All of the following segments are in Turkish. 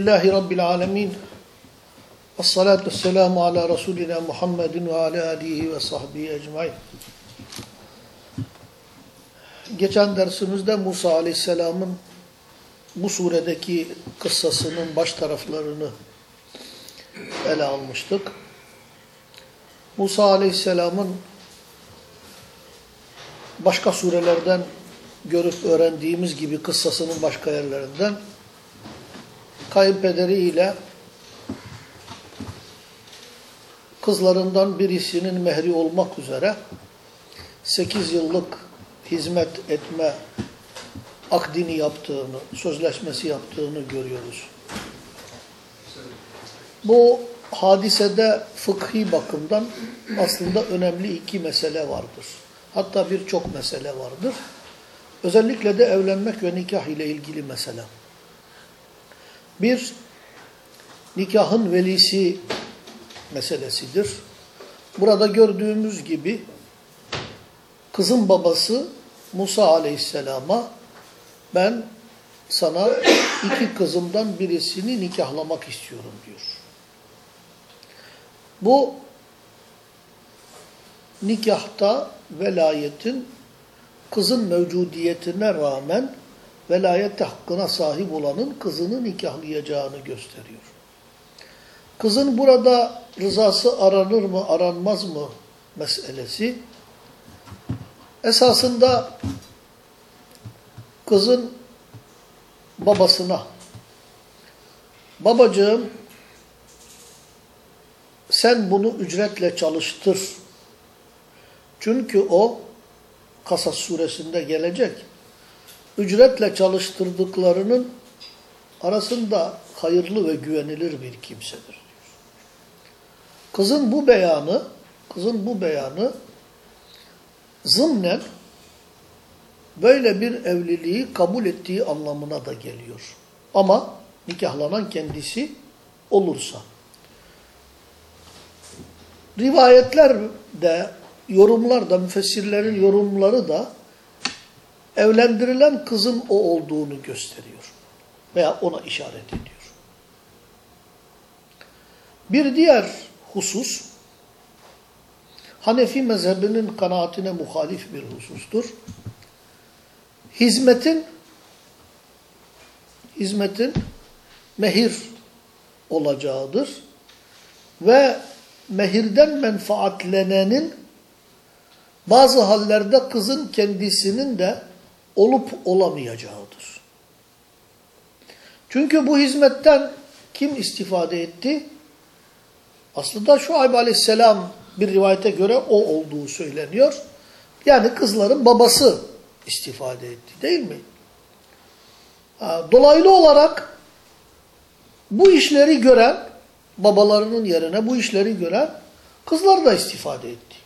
Elhamdülillahi Rabbil alemin. Ve salatu vesselamu ala Resulina Muhammedin ve ala alihi ve sahbihi ecmain. Geçen dersimizde Musa aleyhisselamın bu suredeki kıssasının baş taraflarını ele almıştık. Musa aleyhisselamın başka surelerden görüp öğrendiğimiz gibi kıssasının başka yerlerinden kayınpederiyle kızlarından birisinin mehri olmak üzere 8 yıllık hizmet etme akdini yaptığını, sözleşmesi yaptığını görüyoruz. Bu hadisede fıkhi bakımdan aslında önemli iki mesele vardır. Hatta birçok mesele vardır. Özellikle de evlenmek ve nikah ile ilgili mesele. Bir, nikahın velisi meselesidir. Burada gördüğümüz gibi kızın babası Musa aleyhisselama ben sana iki kızımdan birisini nikahlamak istiyorum diyor. Bu nikahta velayetin kızın mevcudiyetine rağmen velayet hakkına sahip olanın kızını nikahlayacağını gösteriyor. Kızın burada rızası aranır mı aranmaz mı meselesi esasında kızın babasına babacığım sen bunu ücretle çalıştır. Çünkü o Kasas suresinde gelecek. Ücretle çalıştırdıklarının arasında hayırlı ve güvenilir bir kimsedir diyor. Kızın bu beyanı, kızın bu beyanı zımnen böyle bir evliliği kabul ettiği anlamına da geliyor. Ama nikahlanan kendisi olursa. Rivayetler de, yorumlar da, müfessirlerin yorumları da evlendirilen kızın o olduğunu gösteriyor. Veya ona işaret ediyor. Bir diğer husus, Hanefi mezhebinin kanaatine muhalif bir husustur. Hizmetin hizmetin mehir olacağıdır. Ve mehirden menfaatlenenin bazı hallerde kızın kendisinin de olup olamayacağıdır. Çünkü bu hizmetten kim istifade etti? Aslında Şuayb aleyhisselam bir rivayete göre o olduğu söyleniyor. Yani kızların babası istifade etti değil mi? Dolaylı olarak bu işleri gören, babalarının yerine bu işleri gören kızlar da istifade etti.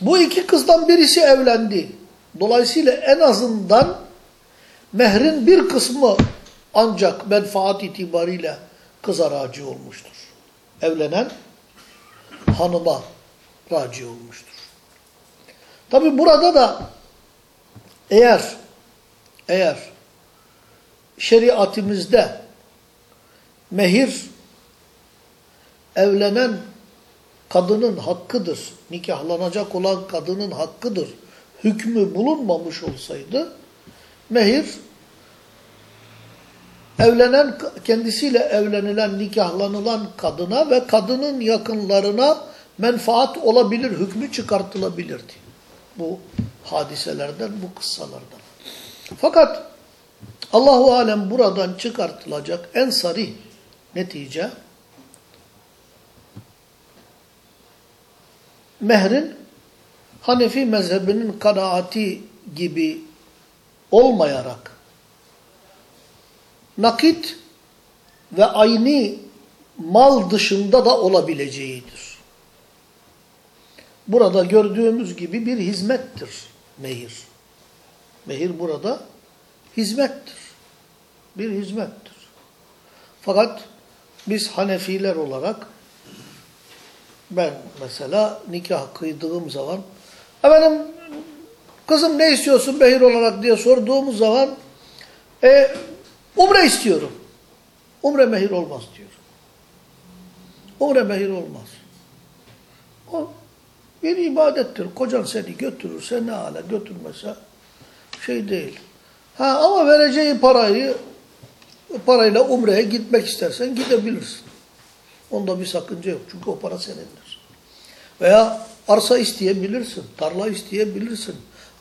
Bu iki kızdan birisi evlendi. Dolayısıyla en azından mehrin bir kısmı ancak menfaat itibariyle kıza raci olmuştur. Evlenen hanıma raci olmuştur. Tabi burada da eğer eğer şeriatimizde mehir evlenen kadının hakkıdır, nikahlanacak olan kadının hakkıdır hükmü bulunmamış olsaydı mehir evlenen kendisiyle evlenilen, nikahlanılan kadına ve kadının yakınlarına menfaat olabilir, hükmü çıkartılabilirdi. Bu hadiselerden, bu kıssalardan. Fakat Allahu alem buradan çıkartılacak en sarih netice mehrin Hanefi mezhebinin kanaati gibi olmayarak nakit ve aynı mal dışında da olabileceğidir. Burada gördüğümüz gibi bir hizmettir mehir. Mehir burada hizmettir. Bir hizmettir. Fakat biz Hanefiler olarak ben mesela nikah kıydığım zaman efendim kızım ne istiyorsun mehir olarak diye sorduğumuz zaman e, umre istiyorum Umre mehir olmaz diyor. Umre mehir olmaz. O bir ibadettir. Kocan seni götürürse ne hale götürmese şey değil. Ha ama vereceği parayı parayla umreye gitmek istersen gidebilirsin. Onda bir sakınca yok. Çünkü o para senindir. Veya arsa isteyebilirsin, tarla isteyebilirsin,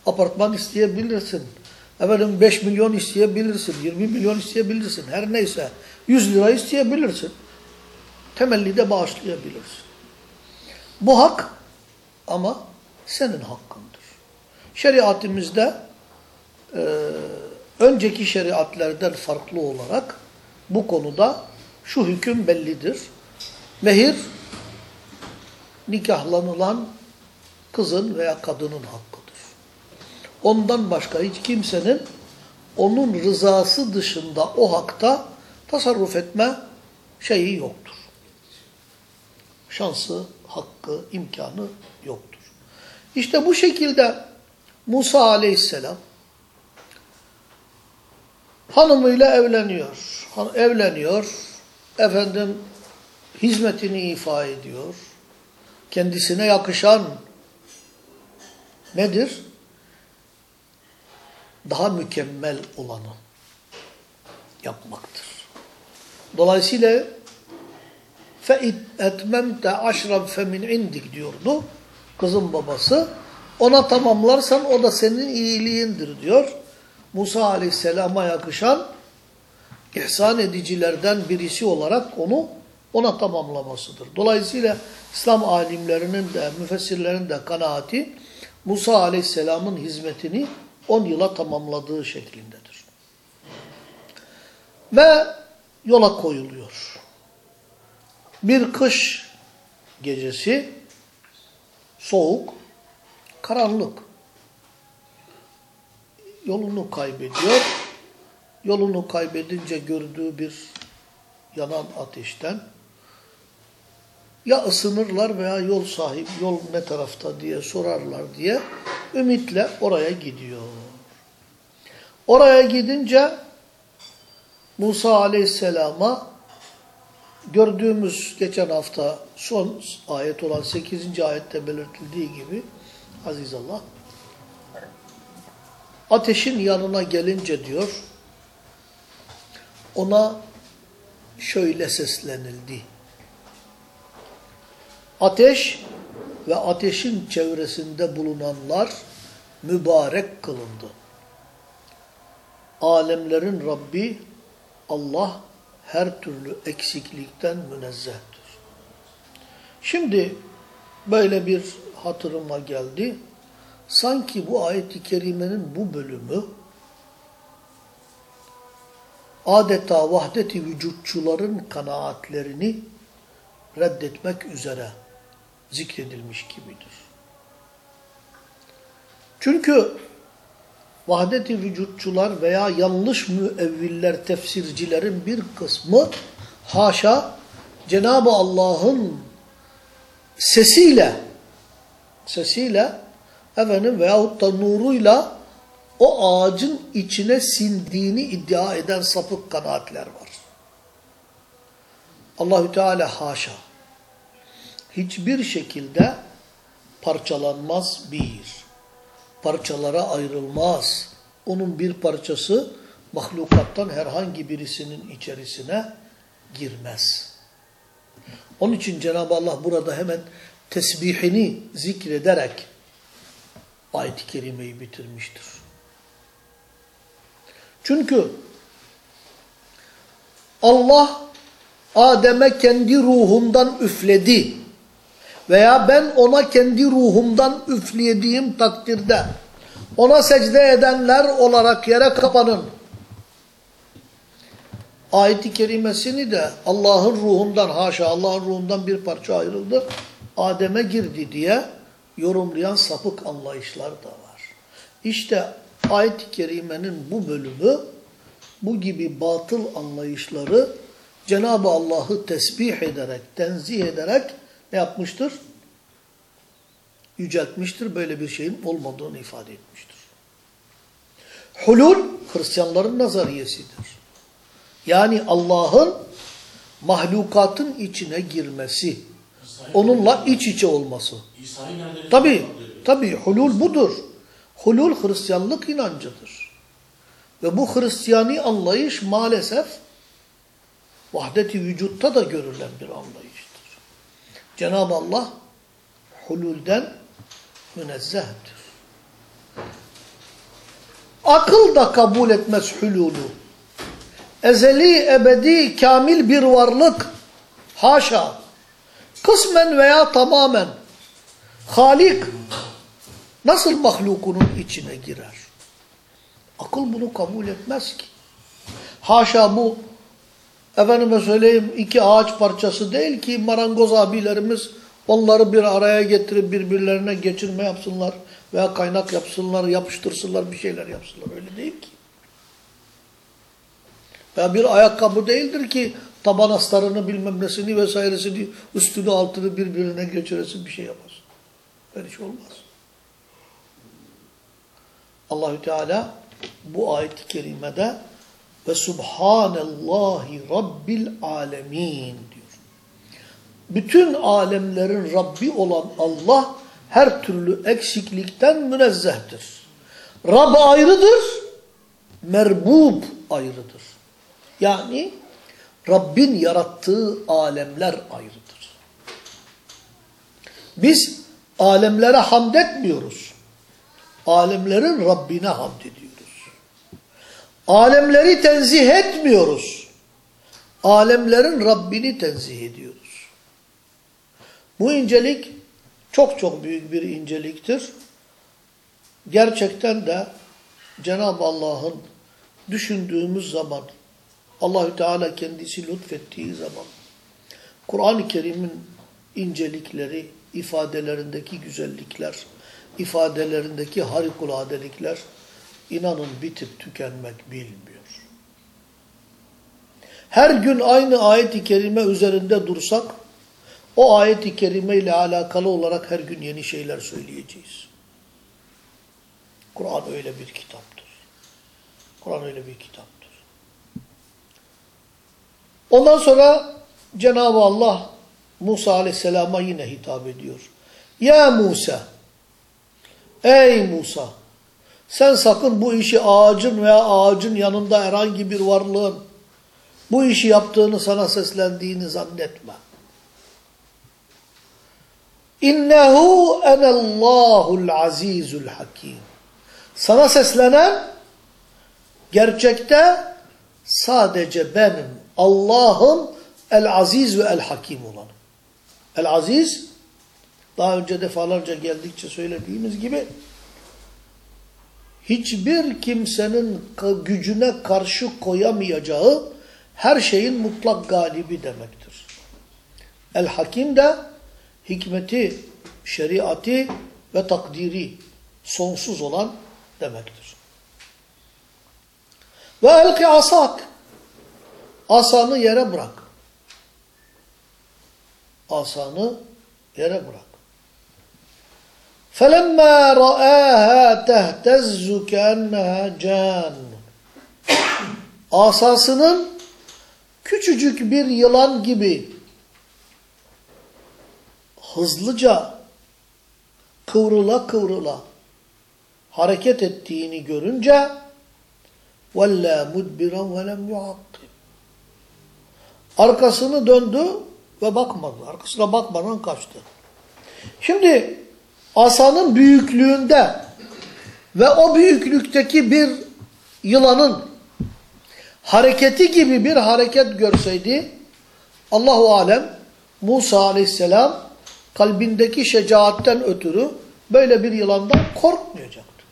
apartman isteyebilirsin. Efendim 5 milyon isteyebilirsin, 20 milyon isteyebilirsin. Her neyse 100 lira isteyebilirsin. Temelli de bağışlayabilirsin. Bu hak ama senin hakkındır. Şeriatimizde e, önceki şeriatlerden farklı olarak bu konuda şu hüküm bellidir. Mehir nikahlanılan kızın veya kadının hakkıdır. Ondan başka hiç kimsenin onun rızası dışında o hakta tasarruf etme şeyi yoktur. Şansı, hakkı, imkanı yoktur. İşte bu şekilde Musa aleyhisselam hanımıyla evleniyor. Evleniyor, efendim hizmetini ifa ediyor kendisine yakışan nedir? Daha mükemmel olanı yapmaktır. Dolayısıyla fe etmemte aşran fe indik diyordu kızın babası. Ona tamamlarsan o da senin iyiliğindir diyor. Musa aleyhisselama yakışan ihsan edicilerden birisi olarak onu ona tamamlamasıdır. Dolayısıyla İslam alimlerinin de müfessirlerin de kanaati Musa aleyhisselamın hizmetini 10 yıla tamamladığı şeklindedir. Ve yola koyuluyor. Bir kış gecesi soğuk, karanlık. Yolunu kaybediyor. Yolunu kaybedince gördüğü bir yanan ateşten ya ısınırlar veya yol sahibi, yol ne tarafta diye sorarlar diye ümitle oraya gidiyor. Oraya gidince Musa aleyhisselama gördüğümüz geçen hafta son ayet olan 8. ayette belirtildiği gibi aziz Allah ateşin yanına gelince diyor ona şöyle seslenildi. Ateş ve ateşin çevresinde bulunanlar mübarek kılındı. Alemlerin Rabbi Allah her türlü eksiklikten münezzehtir. Şimdi böyle bir hatırıma geldi. Sanki bu ayet-i kerimenin bu bölümü adeta vahdet-i vücutçuların kanaatlerini reddetmek üzere zikredilmiş gibidir. Çünkü vahdet-i vücutçular veya yanlış müevviller, tefsircilerin bir kısmı haşa Cenab-ı Allah'ın sesiyle sesiyle efendim veyahut da nuruyla o ağacın içine sindiğini iddia eden sapık kanaatler var. Allahü Teala haşa hiçbir şekilde parçalanmaz bir. Parçalara ayrılmaz. Onun bir parçası mahlukattan herhangi birisinin içerisine girmez. Onun için Cenab-ı Allah burada hemen tesbihini zikrederek ayet-i kerimeyi bitirmiştir. Çünkü Allah Adem'e kendi ruhundan üfledi veya ben ona kendi ruhumdan üflediğim takdirde ona secde edenler olarak yere kapanın. Ayet-i kerimesini de Allah'ın ruhundan haşa Allah'ın ruhundan bir parça ayrıldı. Adem'e girdi diye yorumlayan sapık anlayışlar da var. İşte ayet-i kerimenin bu bölümü bu gibi batıl anlayışları Cenab-ı Allah'ı tesbih ederek, tenzih ederek ne yapmıştır? Yüceltmiştir. Böyle bir şeyin olmadığını ifade etmiştir. Hulul Hristiyanların nazariyesidir. Yani Allah'ın mahlukatın içine girmesi, onunla iç içe olması. Tabi, tabi hulul budur. Hulul Hristiyanlık inancıdır. Ve bu Hristiyani anlayış maalesef vahdeti vücutta da görülen bir anlayıştır. Cenab-ı Allah hululden münezzehtir. Akıl da kabul etmez hululu. Ezeli, ebedi, kamil bir varlık. Haşa. Kısmen veya tamamen. Halik nasıl mahlukunun içine girer? Akıl bunu kabul etmez ki. Haşa bu efendime söyleyeyim iki ağaç parçası değil ki marangoz abilerimiz onları bir araya getirip birbirlerine geçirme yapsınlar veya kaynak yapsınlar, yapıştırsınlar, bir şeyler yapsınlar. Öyle değil ki. Veya bir ayakkabı değildir ki taban astarını bilmem nesini vesairesini üstünü altını birbirine geçiresin bir şey yapmaz. Böyle şey olmaz. Allahü Teala bu ayet-i kerimede ve Subhanallahi Rabbil Alemin diyor. Bütün alemlerin Rabbi olan Allah her türlü eksiklikten münezzehtir. Rab ayrıdır, merbub ayrıdır. Yani Rabbin yarattığı alemler ayrıdır. Biz alemlere hamd etmiyoruz. Alemlerin Rabbine hamd ediyoruz. Alemleri tenzih etmiyoruz. Alemlerin Rabbini tenzih ediyoruz. Bu incelik çok çok büyük bir inceliktir. Gerçekten de Cenab-ı Allah'ın düşündüğümüz zaman, Allahü Teala kendisi lütfettiği zaman, Kur'an-ı Kerim'in incelikleri, ifadelerindeki güzellikler, ifadelerindeki harikuladelikler, inanın bitip tükenmek bilmiyor. Her gün aynı ayet-i kerime üzerinde dursak, o ayet-i kerime ile alakalı olarak her gün yeni şeyler söyleyeceğiz. Kur'an öyle bir kitaptır. Kur'an öyle bir kitaptır. Ondan sonra Cenab-ı Allah Musa aleyhisselama yine hitap ediyor. Ya Musa, ey Musa, sen sakın bu işi ağacın veya ağacın yanında herhangi bir varlığın bu işi yaptığını sana seslendiğini zannetme. İnnehu enallahul azizul hakim. Sana seslenen gerçekte sadece benim Allah'ım el aziz ve el hakim olanım. El aziz daha önce defalarca geldikçe söylediğimiz gibi hiçbir kimsenin gücüne karşı koyamayacağı her şeyin mutlak galibi demektir. El hakim de hikmeti, şeriatı ve takdiri sonsuz olan demektir. Ve elki asak. Asanı yere bırak. Asanı yere bırak. فَلَمَّا رَآهَا تَهْتَزُّ كَأَنَّهَا جَانٌ Asasının küçücük bir yılan gibi hızlıca kıvrıla kıvrıla hareket ettiğini görünce وَلَّا مُدْبِرًا وَلَمْ يُعَقِّبْ Arkasını döndü ve bakmadı. Arkasına bakmadan kaçtı. Şimdi asanın büyüklüğünde ve o büyüklükteki bir yılanın hareketi gibi bir hareket görseydi Allahu alem Musa aleyhisselam kalbindeki şecaatten ötürü böyle bir yılandan korkmayacaktı.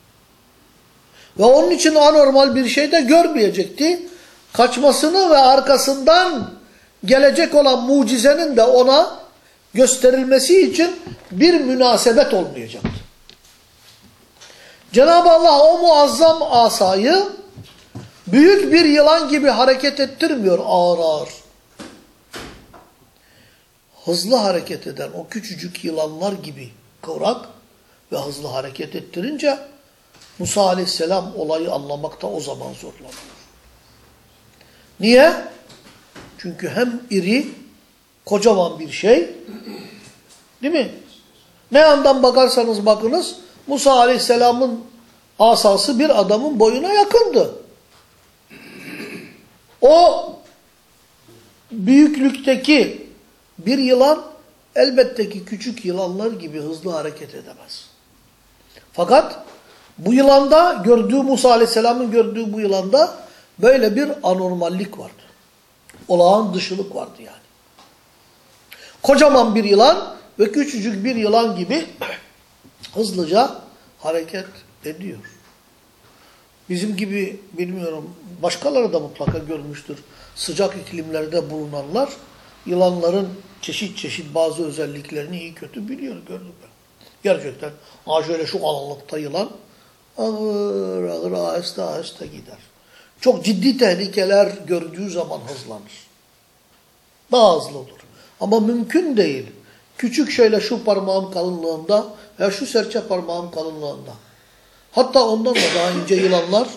Ve onun için anormal bir şey de görmeyecekti. Kaçmasını ve arkasından gelecek olan mucizenin de ona gösterilmesi için bir münasebet olmayacaktı. Cenab-ı Allah o muazzam asayı büyük bir yılan gibi hareket ettirmiyor ağır ağır. Hızlı hareket eden o küçücük yılanlar gibi kıvrak ve hızlı hareket ettirince Musa aleyhisselam olayı anlamakta o zaman zorlanıyor. Niye? Çünkü hem iri, kocaman bir şey, değil mi? Ne yandan bakarsanız bakınız, Musa Aleyhisselam'ın asası bir adamın boyuna yakındı. O büyüklükteki bir yılan elbette ki küçük yılanlar gibi hızlı hareket edemez. Fakat bu yılanda gördüğü Musa Aleyhisselam'ın gördüğü bu yılanda böyle bir anormallik vardı. Olağan dışılık vardı yani. Kocaman bir yılan ve küçücük bir yılan gibi hızlıca hareket ediyor. Bizim gibi bilmiyorum başkaları da mutlaka görmüştür. Sıcak iklimlerde bulunanlar yılanların çeşit çeşit bazı özelliklerini iyi kötü biliyor gördüm ben. Gerçekten ha şöyle şu kalınlıkta yılan ağır ağır aheste aheste gider. Çok ciddi tehlikeler gördüğü zaman hızlanır. Daha hızlı olur. Ama mümkün değil. Küçük şöyle şu parmağım kalınlığında veya şu serçe parmağım kalınlığında. Hatta ondan da daha ince yılanlar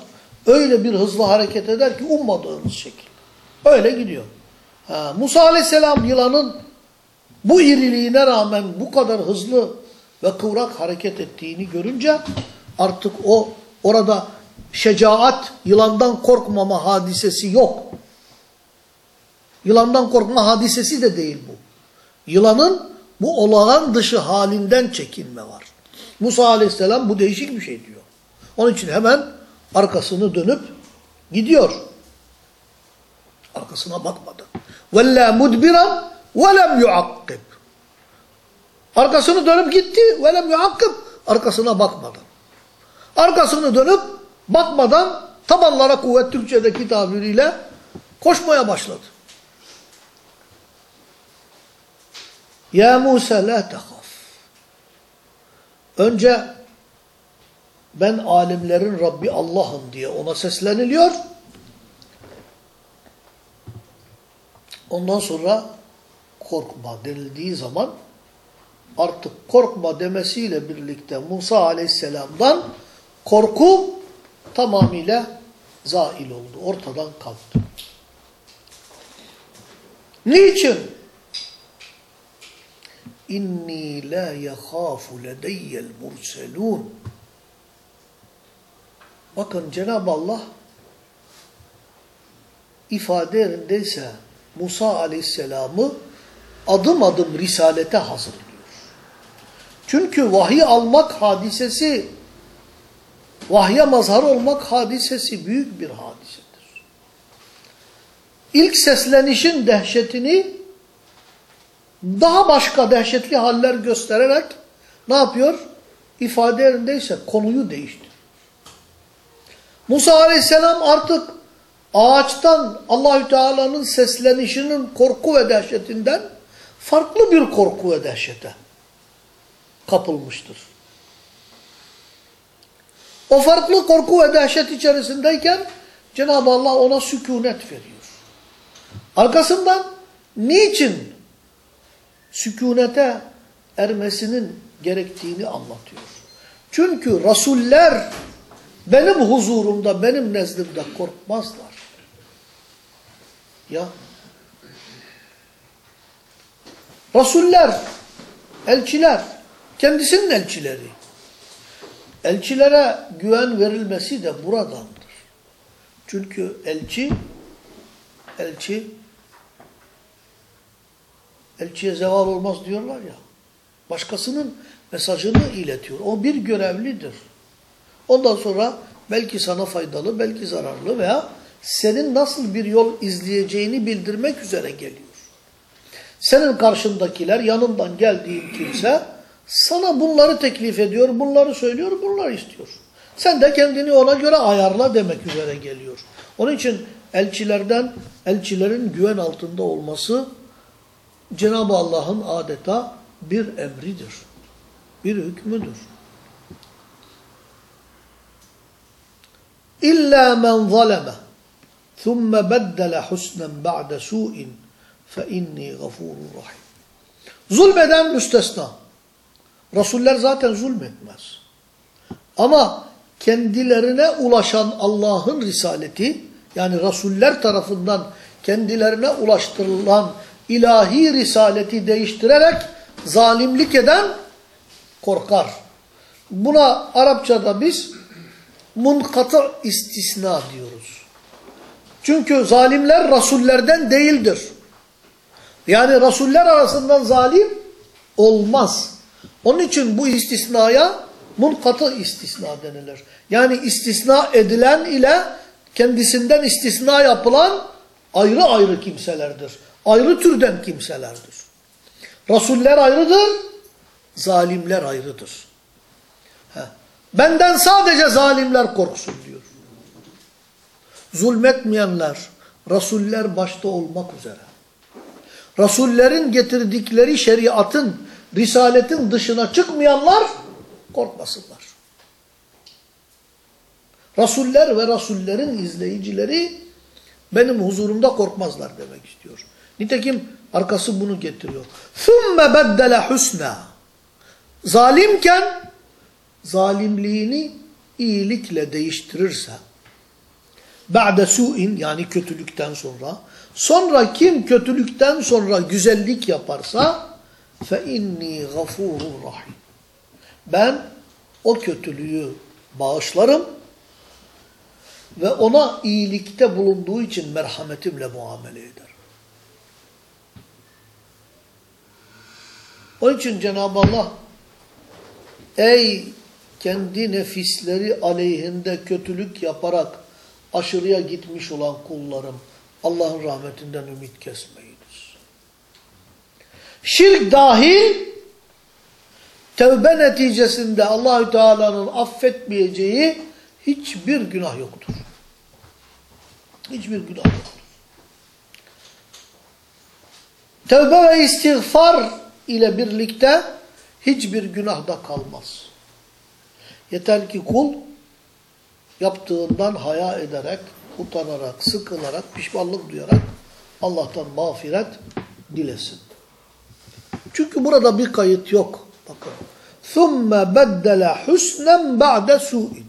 öyle bir hızlı hareket eder ki ummadığınız şekil. Öyle gidiyor. Ha, Musa aleyhisselam yılanın bu iriliğine rağmen bu kadar hızlı ve kıvrak hareket ettiğini görünce artık o orada şecaat, yılandan korkmama hadisesi yok. Yılandan korkma hadisesi de değil bu. Yılanın bu olağan dışı halinden çekinme var. Musa aleyhisselam bu değişik bir şey diyor. Onun için hemen arkasını dönüp gidiyor. Arkasına bakmadı. وَلَّا مُدْبِرًا وَلَمْ يُعَقِّبْ Arkasını dönüp gitti. وَلَمْ يُعَقِّبْ Arkasına bakmadı. Arkasını dönüp bakmadan tabanlara kuvvet Türkçedeki tabiriyle koşmaya başladı. Ya Musa la tehaf. Önce ben alimlerin Rabbi Allah'ım diye ona sesleniliyor. Ondan sonra korkma denildiği zaman artık korkma demesiyle birlikte Musa aleyhisselamdan korku tamamıyla zail oldu. Ortadan kalktı. Niçin? İnni la yekhafu ledeyyel murselun. Bakın Cenab-ı Allah ifade yerindeyse Musa aleyhisselamı adım adım risalete hazırlıyor. Çünkü vahiy almak hadisesi, vahye mazhar olmak hadisesi büyük bir hadisedir. İlk seslenişin dehşetini daha başka dehşetli haller göstererek ne yapıyor? İfade yerindeyse konuyu değiştiriyor. Musa aleyhisselam artık ağaçtan Allahü Teala'nın seslenişinin korku ve dehşetinden farklı bir korku ve dehşete kapılmıştır. O farklı korku ve dehşet içerisindeyken Cenab-ı Allah ona sükunet veriyor. Arkasından niçin sükunete ermesinin gerektiğini anlatıyor. Çünkü Rasuller benim huzurumda, benim nezdimde korkmazlar. Ya. Rasuller, elçiler, kendisinin elçileri. Elçilere güven verilmesi de buradandır. Çünkü elçi, elçi, elçiye zeval olmaz diyorlar ya. Başkasının mesajını iletiyor. O bir görevlidir. Ondan sonra belki sana faydalı, belki zararlı veya senin nasıl bir yol izleyeceğini bildirmek üzere geliyor. Senin karşındakiler, yanından geldiğin kimse sana bunları teklif ediyor, bunları söylüyor, bunları istiyor. Sen de kendini ona göre ayarla demek üzere geliyor. Onun için elçilerden, elçilerin güven altında olması Cenab-ı Allah'ın adeta bir emridir. Bir hükmüdür. İlla men zaleme thumme beddele husnen ba'de su'in fe inni gafurur rahim. Zulmeden müstesna. Rasuller zaten zulmetmez. Ama kendilerine ulaşan Allah'ın risaleti yani Rasuller tarafından kendilerine ulaştırılan ilahi risaleti değiştirerek zalimlik eden korkar. Buna Arapçada biz munkatı istisna diyoruz. Çünkü zalimler rasullerden değildir. Yani rasuller arasından zalim olmaz. Onun için bu istisnaya munkatı istisna denilir. Yani istisna edilen ile kendisinden istisna yapılan ayrı ayrı kimselerdir. Ayrı türden kimselerdir. Rasuller ayrıdır, zalimler ayrıdır. Heh. Benden sadece zalimler korksun diyor. Zulmetmeyenler, rasuller başta olmak üzere. Rasullerin getirdikleri şeriatın, risaletin dışına çıkmayanlar korkmasınlar. Rasuller ve rasullerin izleyicileri benim huzurumda korkmazlar demek istiyor. Nitekim arkası bunu getiriyor. ثُمَّ بَدَّلَ حُسْنًا Zalimken zalimliğini iyilikle değiştirirse ba'de su'in yani kötülükten sonra sonra kim kötülükten sonra güzellik yaparsa fe inni gafurur rahim. Ben o kötülüğü bağışlarım ve ona iyilikte bulunduğu için merhametimle muamele ederim. Onun için Cenab-ı Allah ey kendi nefisleri aleyhinde kötülük yaparak aşırıya gitmiş olan kullarım Allah'ın rahmetinden ümit kesmeyiniz. Şirk dahil tevbe neticesinde Allahü Teala'nın affetmeyeceği hiçbir günah yoktur. Hiçbir günah yoktur. Tevbe ve istiğfar ile birlikte hiçbir günah da kalmaz. Yeter ki kul yaptığından haya ederek, utanarak, sıkılarak, pişmanlık duyarak Allah'tan mağfiret dilesin. Çünkü burada bir kayıt yok. Bakın. ثُمَّ بَدَّلَ حُسْنًا بَعْدَ سُوءٍ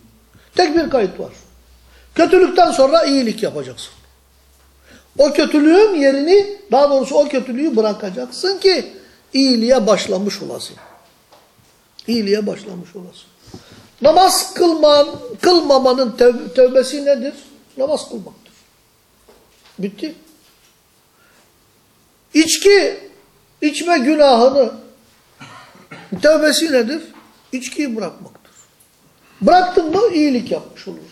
Tek bir kayıt var. Kötülükten sonra iyilik yapacaksın. O kötülüğün yerini, daha doğrusu o kötülüğü bırakacaksın ki iyiliğe başlamış olasın. İyiliğe başlamış olasın. Namaz kılman, kılmamanın tev tövbesi nedir? Namaz kılmaktır. Bitti. İçki, içme günahını tövbesi nedir? İçkiyi bırakmaktır. Bıraktın mı iyilik yapmış olursun.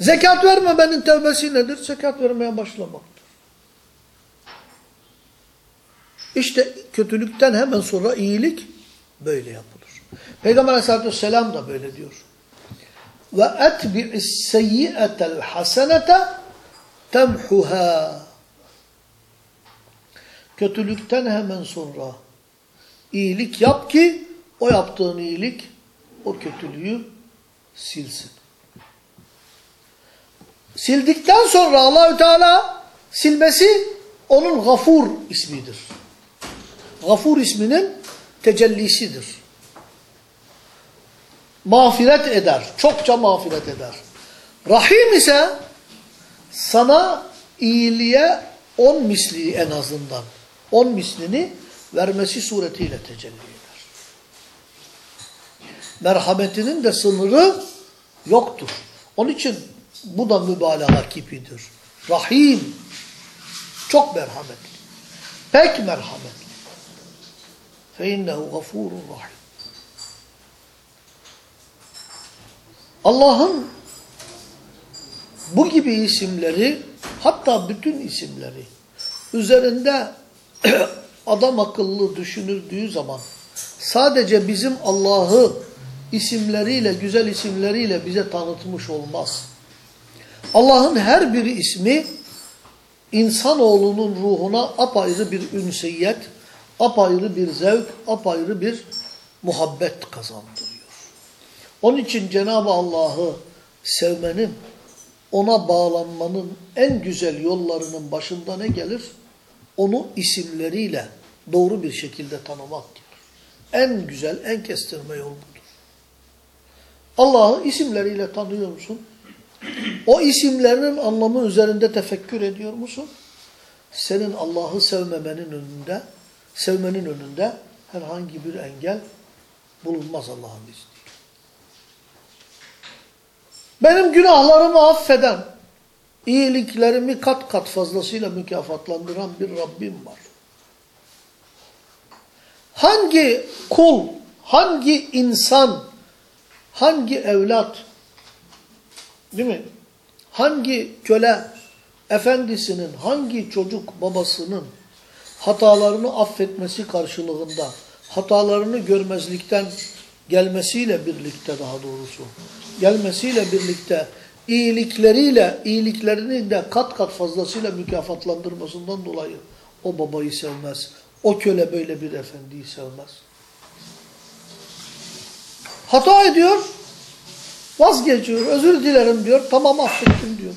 Zekat vermemenin tövbesi nedir? Zekat vermeye başlamaktır. İşte kötülükten hemen sonra iyilik böyle yapılır. Peygamber aleyhissalatü vesselam da böyle diyor. Ve etbi'is seyyi'etel hasenete temhuha. Kötülükten hemen sonra iyilik yap ki o yaptığın iyilik o kötülüğü silsin. Sildikten sonra Allahü Teala silmesi onun gafur ismidir. Gafur isminin tecellisidir. Mağfiret eder. Çokça mağfiret eder. Rahim ise sana iyiliğe on misli en azından. On mislini vermesi suretiyle tecelli eder. Merhametinin de sınırı yoktur. Onun için bu da mübalağa kipidir. Rahim. Çok merhametli. Pek merhametli. فَاِنَّهُ غَفُورٌ rahim. Allah'ın bu gibi isimleri hatta bütün isimleri üzerinde adam akıllı düşünüldüğü zaman sadece bizim Allah'ı isimleriyle, güzel isimleriyle bize tanıtmış olmaz. Allah'ın her bir ismi insanoğlunun ruhuna apayrı bir ünsiyet, apayrı bir zevk, apayrı bir muhabbet kazandırıyor. Onun için Cenab-ı Allah'ı sevmenin, ona bağlanmanın en güzel yollarının başında ne gelir? Onu isimleriyle doğru bir şekilde tanımak gelir. En güzel, en kestirme yol budur. Allah'ı isimleriyle tanıyor musun? O isimlerinin anlamı üzerinde tefekkür ediyor musun? Senin Allah'ı sevmemenin önünde, sevmenin önünde herhangi bir engel bulunmaz Allah'ın izniyle. Benim günahlarımı affeden, iyiliklerimi kat kat fazlasıyla mükafatlandıran bir Rabbim var. Hangi kul, hangi insan, hangi evlat, değil mi? Hangi köle, efendisinin, hangi çocuk babasının hatalarını affetmesi karşılığında, hatalarını görmezlikten gelmesiyle birlikte daha doğrusu, gelmesiyle birlikte iyilikleriyle, iyiliklerini de kat kat fazlasıyla mükafatlandırmasından dolayı o babayı sevmez. O köle böyle bir efendiyi sevmez. Hata ediyor, vazgeçiyor, özür dilerim diyor, tamam affettim diyor.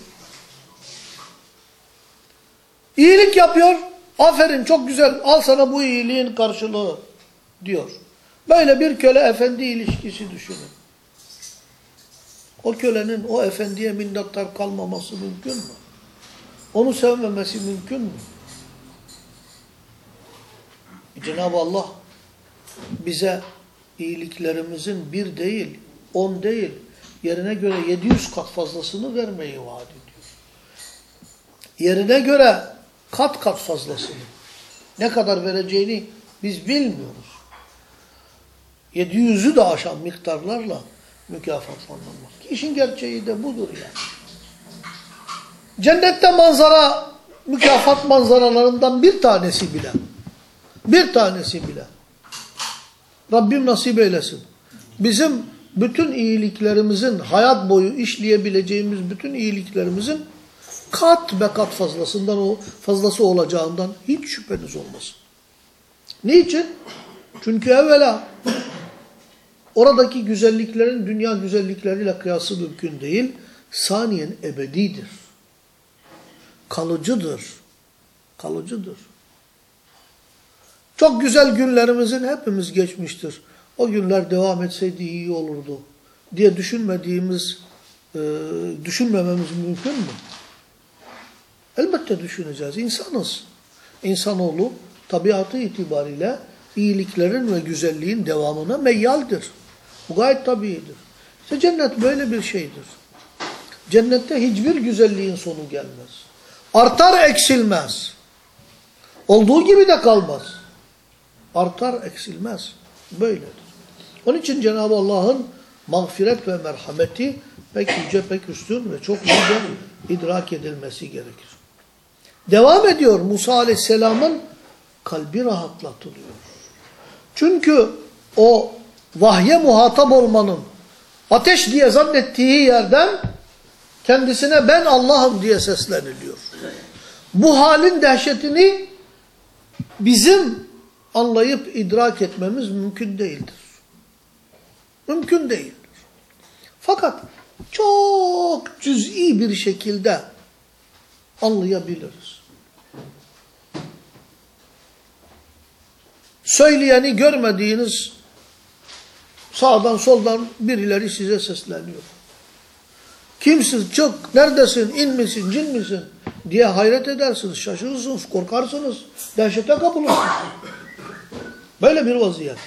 İyilik yapıyor, aferin çok güzel, al sana bu iyiliğin karşılığı diyor. Böyle bir köle efendi ilişkisi düşünün. O kölenin o efendiye minnettar kalmaması mümkün mü? Onu sevmemesi mümkün mü? Cenab-ı Allah bize iyiliklerimizin bir değil, on değil, yerine göre 700 kat fazlasını vermeyi vaat ediyor. Yerine göre kat kat fazlasını. Ne kadar vereceğini biz bilmiyoruz. 700'ü de aşan miktarlarla mükafatlandırmak. İşin gerçeği de budur yani. Cennette manzara, mükafat manzaralarından bir tanesi bile. Bir tanesi bile. Rabbim nasip eylesin. Bizim bütün iyiliklerimizin, hayat boyu işleyebileceğimiz bütün iyiliklerimizin kat be kat fazlasından o fazlası olacağından hiç şüpheniz olmasın. Niçin? Çünkü evvela oradaki güzelliklerin dünya güzellikleriyle kıyası mümkün değil. Saniyen ebedidir. Kalıcıdır. Kalıcıdır. Çok güzel günlerimizin hepimiz geçmiştir. O günler devam etseydi iyi olurdu diye düşünmediğimiz, e, düşünmememiz mümkün mü? Elbette düşüneceğiz. İnsanız. İnsanoğlu tabiatı itibariyle iyiliklerin ve güzelliğin devamına meyyaldir. Bu gayet tabiidir. İşte cennet böyle bir şeydir. Cennette hiçbir güzelliğin sonu gelmez. Artar eksilmez. Olduğu gibi de kalmaz. Artar eksilmez. Böyledir. Onun için Cenab-ı Allah'ın mağfiret ve merhameti pek yüce, pek üstün ve çok yüce idrak edilmesi gerekir. Devam ediyor Musa Aleyhisselam'ın kalbi rahatlatılıyor. Çünkü o vahye muhatap olmanın ateş diye zannettiği yerden kendisine ben Allah'ım diye sesleniliyor. Bu halin dehşetini bizim anlayıp idrak etmemiz mümkün değildir. Mümkün değildir. Fakat çok cüz'i bir şekilde anlayabiliriz. Söyleyeni görmediğiniz sağdan soldan birileri size sesleniyor. Kimsin, çık, neredesin, in misin, cin misin diye hayret edersiniz, şaşırırsınız, korkarsınız, dehşete kapılırsınız. Böyle bir vaziyet.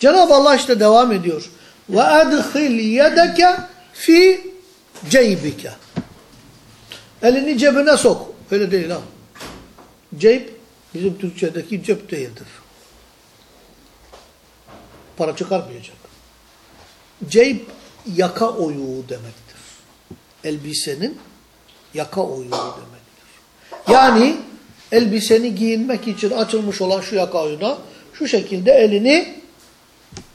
Cenab-ı Allah işte devam ediyor. Ve edhil yedeke fi ceybike. Elini cebine sok. Öyle değil ha. Ceyb bizim Türkçedeki cep değildir. Para çıkarmayacak. Ceyb yaka oyuğu demektir. Elbisenin yaka oyuğu demektir. Yani elbiseni giyinmek için açılmış olan şu yaka oyuna şu şekilde elini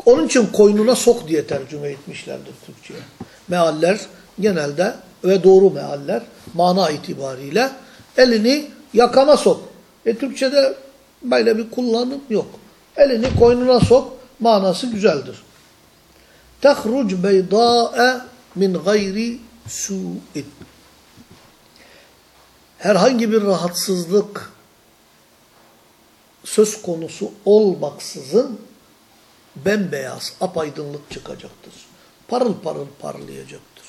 onun için koynuna sok diye tercüme etmişlerdir Türkçe'ye. Mealler genelde ve doğru mealler mana itibariyle elini yakana sok. E Türkçe'de böyle bir kullanım yok. Elini koynuna sok manası güzeldir. Tehruc beydâe min gayri su'in. Herhangi bir rahatsızlık söz konusu olmaksızın bembeyaz, apaydınlık çıkacaktır. Parıl parıl parlayacaktır.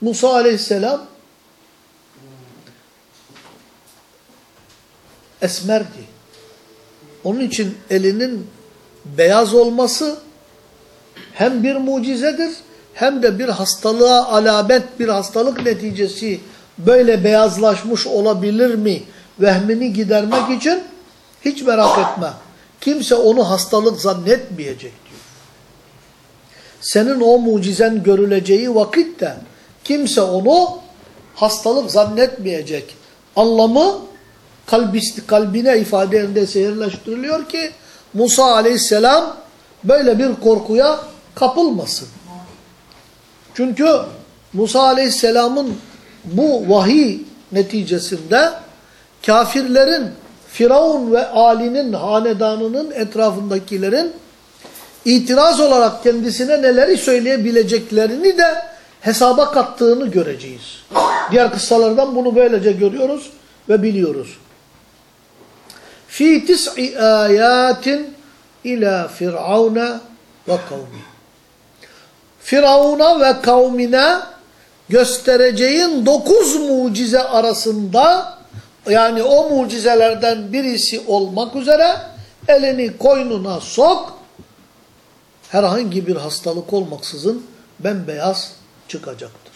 Musa aleyhisselam esmerdi. Onun için elinin beyaz olması hem bir mucizedir hem de bir hastalığa alamet bir hastalık neticesi böyle beyazlaşmış olabilir mi vehmini gidermek için hiç merak etme. Kimse onu hastalık zannetmeyecek diyor. Senin o mucizen görüleceği vakitte kimse onu hastalık zannetmeyecek. Anlamı kalbis, kalbine ifadelerinde seyirleştiriliyor ki Musa aleyhisselam böyle bir korkuya kapılmasın. Çünkü Musa aleyhisselamın bu vahiy neticesinde kafirlerin, Firavun ve Ali'nin, hanedanının etrafındakilerin itiraz olarak kendisine neleri söyleyebileceklerini de hesaba kattığını göreceğiz. Diğer kıssalardan bunu böylece görüyoruz ve biliyoruz. Fi tis'i ayatin ila firavuna ve kavmi. Firavuna ve kavmine göstereceğin dokuz mucize arasında yani o mucizelerden birisi olmak üzere elini koynuna sok herhangi bir hastalık olmaksızın bembeyaz çıkacaktır.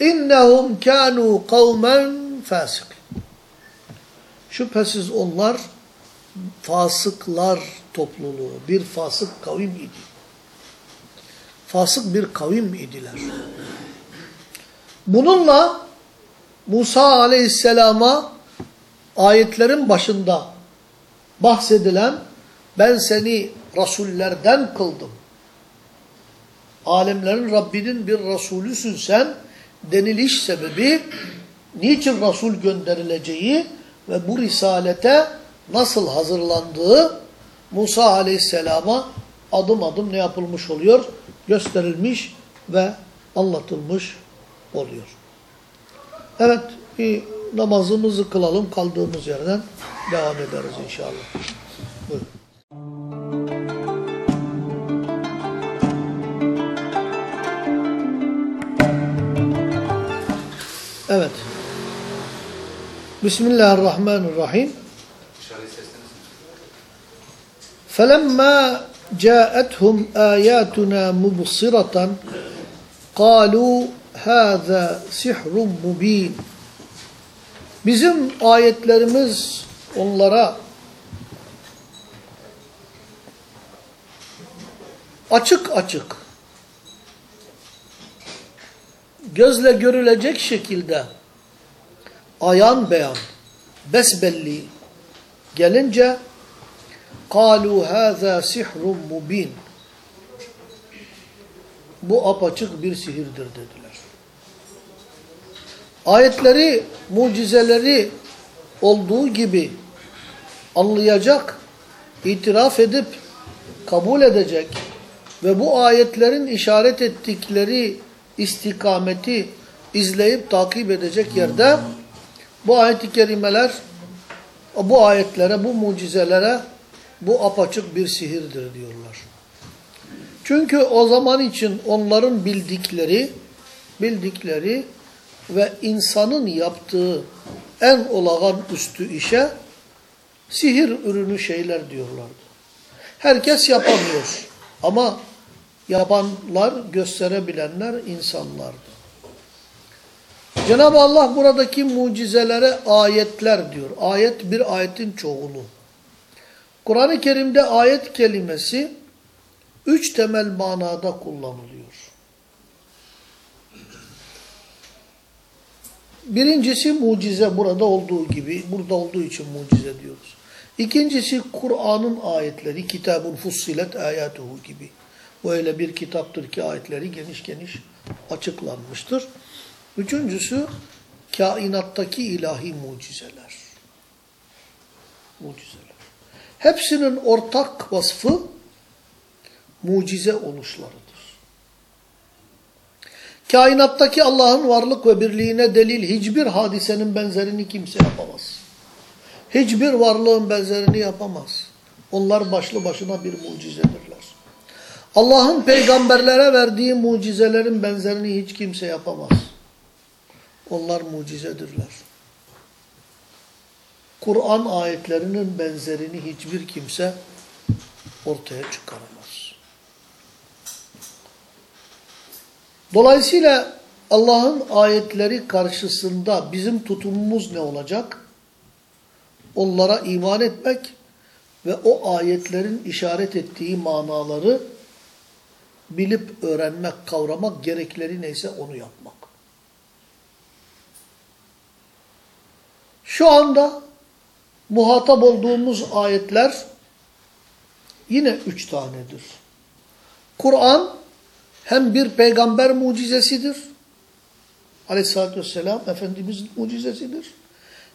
İnnehum kânû kavmen fâsık. Şüphesiz onlar fasıklar topluluğu, bir fasık kavim idi. Fasık bir kavim idiler. Bununla Musa aleyhisselama ayetlerin başında bahsedilen ben seni rasullerden kıldım. Alemlerin Rabbinin bir rasulüsün sen deniliş sebebi niçin rasul gönderileceği ve bu risalete nasıl hazırlandığı Musa aleyhisselama adım adım ne yapılmış oluyor? Gösterilmiş ve anlatılmış oluyor. Evet, bir namazımızı kılalım, kaldığımız yerden devam ederiz inşallah. Buyurun. Evet. Bismillahirrahmanirrahim. فَلَمَّا جَاءَتْهُمْ آيَاتُنَا مُبْصِرَةً قَالُوا هَذَا سِحْرٌ مُب۪ينٌ Bizim ayetlerimiz onlara açık açık gözle görülecek şekilde ayan beyan besbelli gelince قَالُوا هَذَا سِحْرٌ مُب۪ينٌ Bu apaçık bir sihirdir dediler. Ayetleri, mucizeleri olduğu gibi anlayacak, itiraf edip kabul edecek ve bu ayetlerin işaret ettikleri istikameti izleyip takip edecek yerde bu ayet-i kerimeler bu ayetlere, bu mucizelere bu apaçık bir sihirdir diyorlar. Çünkü o zaman için onların bildikleri, bildikleri ve insanın yaptığı en olağan üstü işe sihir ürünü şeyler diyorlardı. Herkes yapamıyor ama yapanlar, gösterebilenler insanlardı. Cenab-ı Allah buradaki mucizelere ayetler diyor. Ayet bir ayetin çoğulu. Kur'an-ı Kerim'de ayet kelimesi üç temel manada kullanılıyor. Birincisi mucize burada olduğu gibi, burada olduğu için mucize diyoruz. İkincisi Kur'an'ın ayetleri, kitabın fussilet ayatuhu gibi. Bu öyle bir kitaptır ki ayetleri geniş geniş açıklanmıştır. Üçüncüsü kainattaki ilahi mucizeler. Mucizeler. Hepsinin ortak vasfı mucize oluşlarıdır. Kainattaki Allah'ın varlık ve birliğine delil hiçbir hadisenin benzerini kimse yapamaz. Hiçbir varlığın benzerini yapamaz. Onlar başlı başına bir mucizedirler. Allah'ın peygamberlere verdiği mucizelerin benzerini hiç kimse yapamaz. Onlar mucizedirler. Kur'an ayetlerinin benzerini hiçbir kimse ortaya çıkaramaz. Dolayısıyla Allah'ın ayetleri karşısında bizim tutumumuz ne olacak? Onlara iman etmek ve o ayetlerin işaret ettiği manaları bilip öğrenmek, kavramak, gerekleri neyse onu yapmak. Şu anda muhatap olduğumuz ayetler yine üç tanedir. Kur'an hem bir peygamber mucizesidir. Aleyhisselatü vesselam Efendimizin mucizesidir.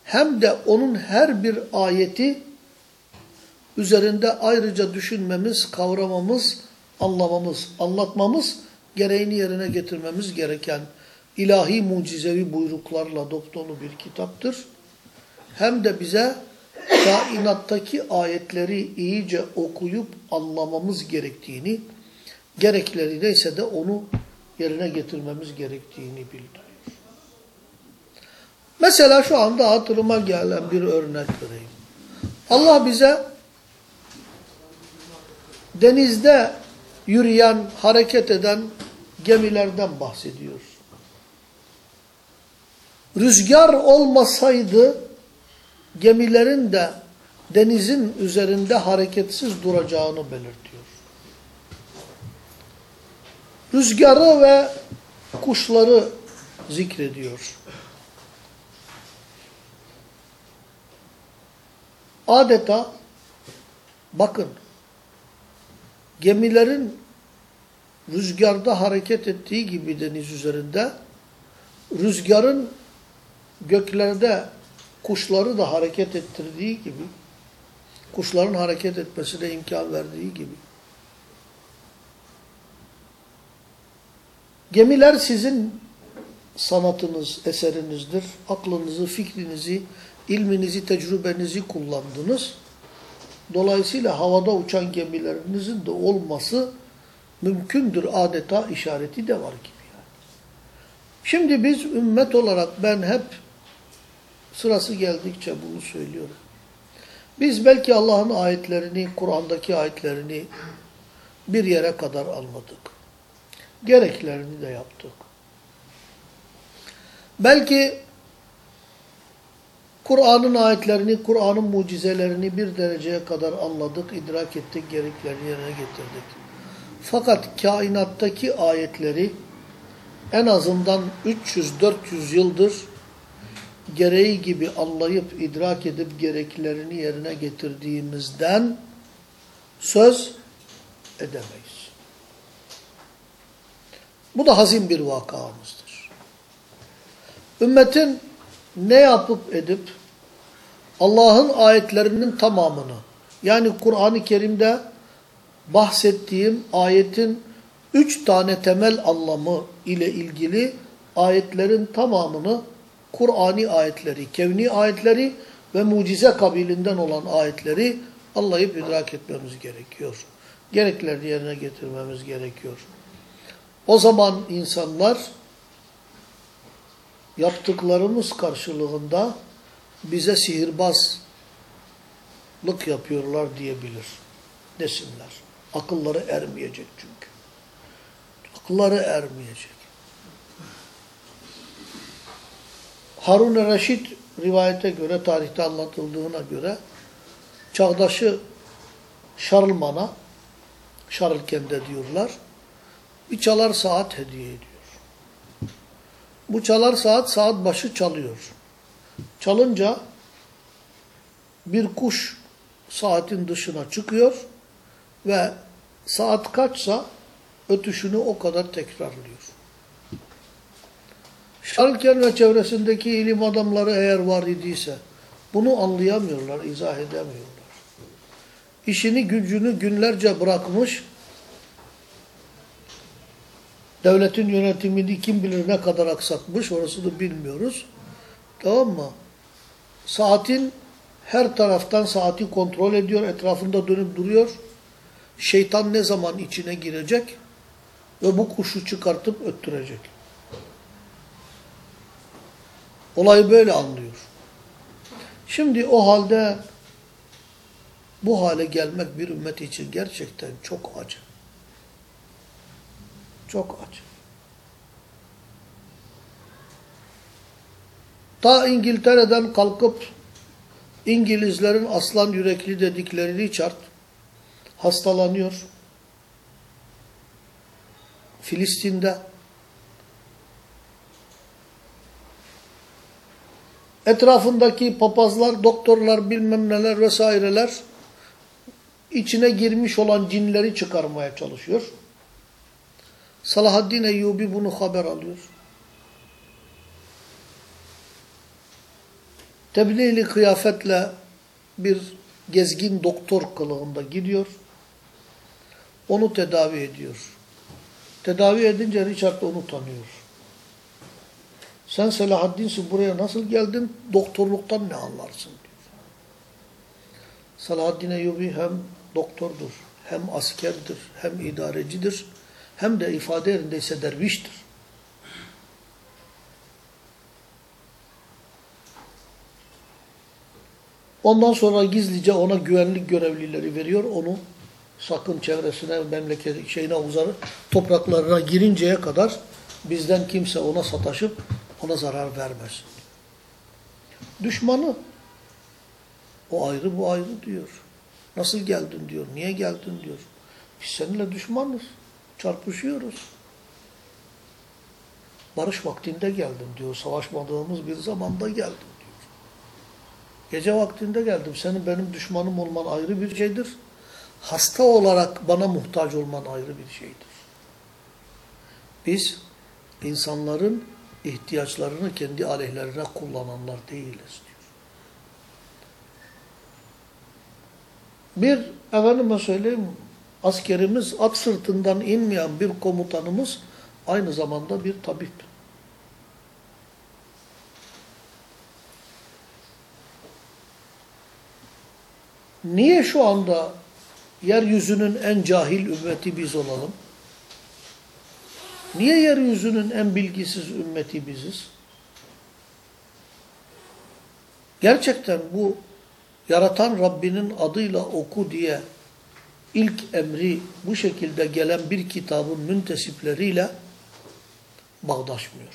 Hem de onun her bir ayeti üzerinde ayrıca düşünmemiz, kavramamız, anlamamız, anlatmamız, gereğini yerine getirmemiz gereken ilahi mucizevi buyruklarla dolu bir kitaptır. Hem de bize kainattaki ayetleri iyice okuyup anlamamız gerektiğini, gerekleri neyse de onu yerine getirmemiz gerektiğini bildiriyor. Mesela şu anda hatırıma gelen bir örnek vereyim. Allah bize denizde yürüyen, hareket eden gemilerden bahsediyor. Rüzgar olmasaydı gemilerin de denizin üzerinde hareketsiz duracağını belirtiyor. Rüzgarı ve kuşları zikrediyor. Adeta bakın gemilerin rüzgarda hareket ettiği gibi deniz üzerinde rüzgarın göklerde kuşları da hareket ettirdiği gibi kuşların hareket etmesine imkan verdiği gibi gemiler sizin sanatınız, eserinizdir. Aklınızı, fikrinizi, ilminizi, tecrübenizi kullandınız. Dolayısıyla havada uçan gemilerinizin de olması mümkündür adeta işareti de var gibi. Yani. Şimdi biz ümmet olarak ben hep sırası geldikçe bunu söylüyorum. Biz belki Allah'ın ayetlerini, Kur'an'daki ayetlerini bir yere kadar anladık. Gereklerini de yaptık. Belki Kur'an'ın ayetlerini, Kur'an'ın mucizelerini bir dereceye kadar anladık, idrak ettik, gereklerini yerine getirdik. Fakat kainattaki ayetleri en azından 300-400 yıldır gereği gibi anlayıp, idrak edip gereklerini yerine getirdiğimizden söz edemeyiz. Bu da hazin bir vakamızdır. Ümmetin ne yapıp edip Allah'ın ayetlerinin tamamını yani Kur'an-ı Kerim'de bahsettiğim ayetin üç tane temel anlamı ile ilgili ayetlerin tamamını Kur'ani ayetleri, kevni ayetleri ve mucize kabilinden olan ayetleri anlayıp idrak etmemiz gerekiyor. Gereklerini yerine getirmemiz gerekiyor. O zaman insanlar yaptıklarımız karşılığında bize sihirbazlık yapıyorlar diyebilir. Desinler. Akılları ermeyecek çünkü. Akılları ermeyecek. Harun-ı Reşit rivayete göre, tarihte anlatıldığına göre çağdaşı Şarlman'a, Şarlken'de diyorlar, bir çalar saat hediye ediyor. Bu çalar saat saat başı çalıyor. Çalınca bir kuş saatin dışına çıkıyor ve saat kaçsa ötüşünü o kadar tekrarlıyor. Şalken ve çevresindeki ilim adamları eğer var idiyse bunu anlayamıyorlar, izah edemiyorlar. İşini gücünü günlerce bırakmış, devletin yönetimini kim bilir ne kadar aksatmış orasını bilmiyoruz. Tamam mı? Saatin her taraftan saati kontrol ediyor, etrafında dönüp duruyor şeytan ne zaman içine girecek ve bu kuşu çıkartıp öttürecek. Olayı böyle anlıyor. Şimdi o halde bu hale gelmek bir ümmet için gerçekten çok acı. Çok acı. Ta İngiltere'den kalkıp İngilizlerin aslan yürekli dedikleri Richard hastalanıyor. Filistin'de. Etrafındaki papazlar, doktorlar, bilmem neler vesaireler içine girmiş olan cinleri çıkarmaya çalışıyor. Salahaddin Eyyubi bunu haber alıyor. Tebliğli kıyafetle bir gezgin doktor kılığında gidiyor. Onu tedavi ediyor. Tedavi edince Richard onu tanıyor. Sen Selahaddin'sin buraya nasıl geldin? Doktorluktan ne anlarsın diyor. Selahaddin Eyyubi hem doktordur, hem askerdir, hem idarecidir, hem de ifade yerindeyse derviştir. Ondan sonra gizlice ona güvenlik görevlileri veriyor. Onu sakın çevresine, memleket şeyine uzar, topraklarına girinceye kadar bizden kimse ona sataşıp ona zarar vermesin. Düşmanı o ayrı bu ayrı diyor. Nasıl geldin diyor. Niye geldin diyor. Biz seninle düşmanız. Çarpışıyoruz. Barış vaktinde geldim diyor. Savaşmadığımız bir zamanda geldim diyor. Gece vaktinde geldim. Senin benim düşmanım olman ayrı bir şeydir. Hasta olarak bana muhtaç olman ayrı bir şeydir. Biz insanların ihtiyaçlarını kendi aleyhlerine kullananlar değiliz diyor. Bir, efendime söyleyeyim, askerimiz at sırtından inmeyen bir komutanımız aynı zamanda bir tabip. Niye şu anda yeryüzünün en cahil ümmeti biz olalım? Niye yeryüzünün en bilgisiz ümmeti biziz? Gerçekten bu yaratan Rabbinin adıyla oku diye ilk emri bu şekilde gelen bir kitabın müntesipleriyle bağdaşmıyor.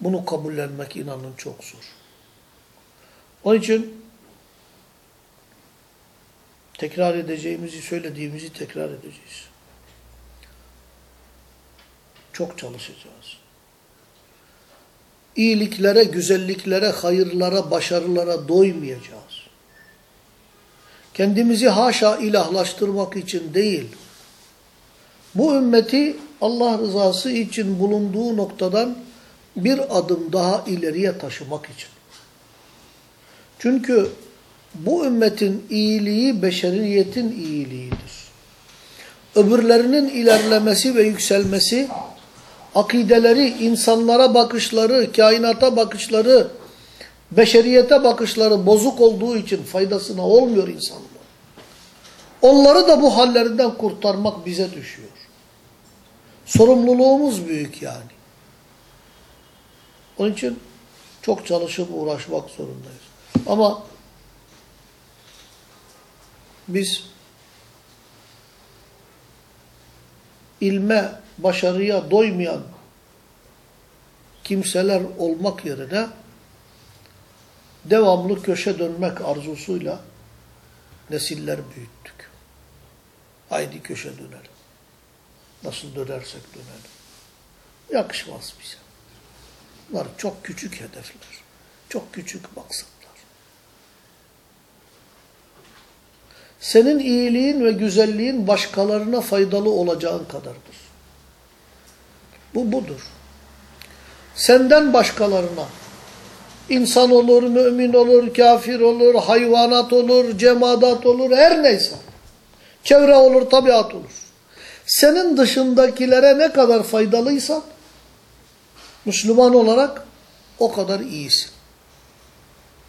Bunu kabullenmek inanın çok zor. Onun için tekrar edeceğimizi, söylediğimizi tekrar edeceğiz. Çok çalışacağız. İyiliklere, güzelliklere, hayırlara, başarılara doymayacağız. Kendimizi haşa ilahlaştırmak için değil, bu ümmeti Allah rızası için bulunduğu noktadan bir adım daha ileriye taşımak için. Çünkü bu ümmetin iyiliği beşeriyetin iyiliğidir. Öbürlerinin ilerlemesi ve yükselmesi, akideleri, insanlara bakışları, kainata bakışları, beşeriyete bakışları bozuk olduğu için faydasına olmuyor insanlar. Onları da bu hallerinden kurtarmak bize düşüyor. Sorumluluğumuz büyük yani. Onun için çok çalışıp uğraşmak zorundayız. Ama biz ilme, başarıya doymayan kimseler olmak yerine devamlı köşe dönmek arzusuyla nesiller büyüttük. Haydi köşe dönelim. Nasıl dönersek dönelim. Yakışmaz bize. Bunlar çok küçük hedefler. Çok küçük maksatlar. Senin iyiliğin ve güzelliğin başkalarına faydalı olacağın kadardır. Bu budur. Senden başkalarına insan olur, mümin olur, kafir olur, hayvanat olur, cemaat olur, her neyse. Çevre olur, tabiat olur. Senin dışındakilere ne kadar faydalıysan Müslüman olarak o kadar iyisin.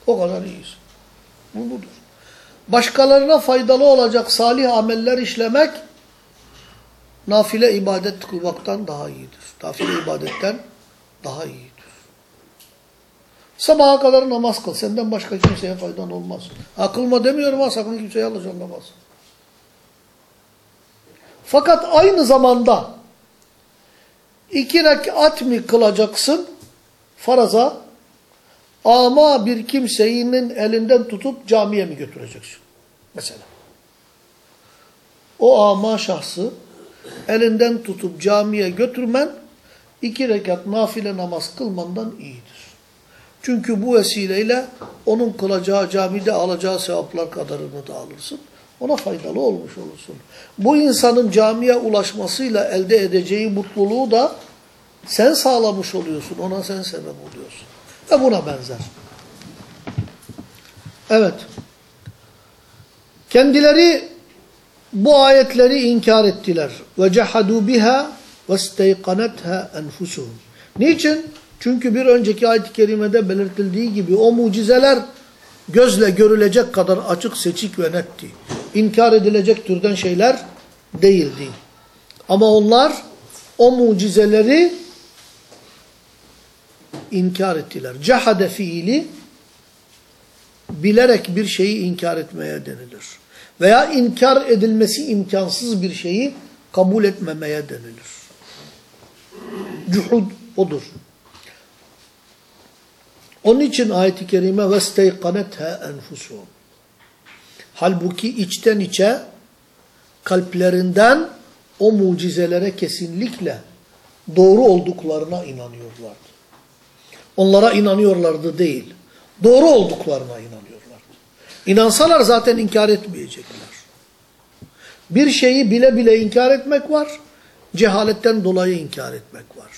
O kadar iyisin. Bu budur. başkalarına faydalı olacak salih ameller işlemek nafile ibadet kılmaktan daha iyidir. Nafile ibadetten daha iyidir. Sabaha kadar namaz kıl. Senden başka kimseye faydan olmaz. Ha kılma demiyorum ha sakın kimseye yanlış anlamaz. Fakat aynı zamanda iki rekat mi kılacaksın faraza ama bir kimsenin elinden tutup camiye mi götüreceksin? Mesela. O ama şahsı elinden tutup camiye götürmen iki rekat nafile namaz kılmandan iyidir. Çünkü bu vesileyle onun kılacağı camide alacağı sevaplar kadarını da alırsın. Ona faydalı olmuş olursun. Bu insanın camiye ulaşmasıyla elde edeceği mutluluğu da sen sağlamış oluyorsun. Ona sen sebep oluyorsun. Ve buna benzer. Evet. Kendileri bu ayetleri inkar ettiler. Ve cehadu biha ve isteyqanetha enfusuhum. Niçin? Çünkü bir önceki ayet-i kerimede belirtildiği gibi o mucizeler gözle görülecek kadar açık, seçik ve netti. İnkar edilecek türden şeyler değildi. Ama onlar o mucizeleri inkar ettiler. Cehade fiili bilerek bir şeyi inkar etmeye denilir Veya inkar edilmesi imkansız bir şeyi kabul etmemeye denilir. Cuhud odur. Onun için ayet-i kerime وَاسْتَيْقَنَتْهَا أَنْفُسُهُمْ Halbuki içten içe kalplerinden o mucizelere kesinlikle doğru olduklarına inanıyorlardı. Onlara inanıyorlardı değil. Doğru olduklarına inanıyorlardı. İnansalar zaten inkar etmeyecekler. Bir şeyi bile bile inkar etmek var. Cehaletten dolayı inkar etmek var.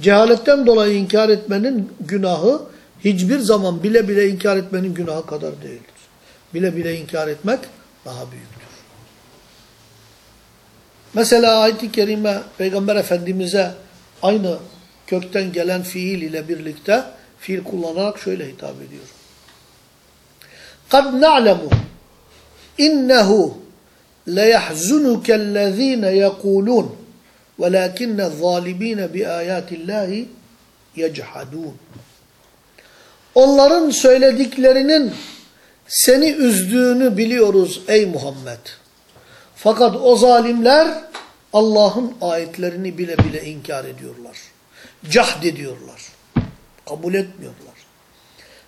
Cehaletten dolayı inkar etmenin günahı hiçbir zaman bile bile inkar etmenin günahı kadar değildir. Bile bile inkar etmek daha büyüktür. Mesela ayet-i kerime Peygamber Efendimiz'e aynı kökten gelen fiil ile birlikte fiil kullanarak şöyle hitap ediyor. قَدْ نَعْلَمُ اِنَّهُ لَيَحْزُنُكَ الَّذ۪ينَ يَقُولُونَ وَلَاكِنَّ الظَّالِم۪ينَ بِآيَاتِ اللّٰهِ يَجْحَدُونَ Onların söylediklerinin seni üzdüğünü biliyoruz ey Muhammed. Fakat o zalimler Allah'ın ayetlerini bile bile inkar ediyorlar. Cahd ediyorlar. Kabul etmiyorlar.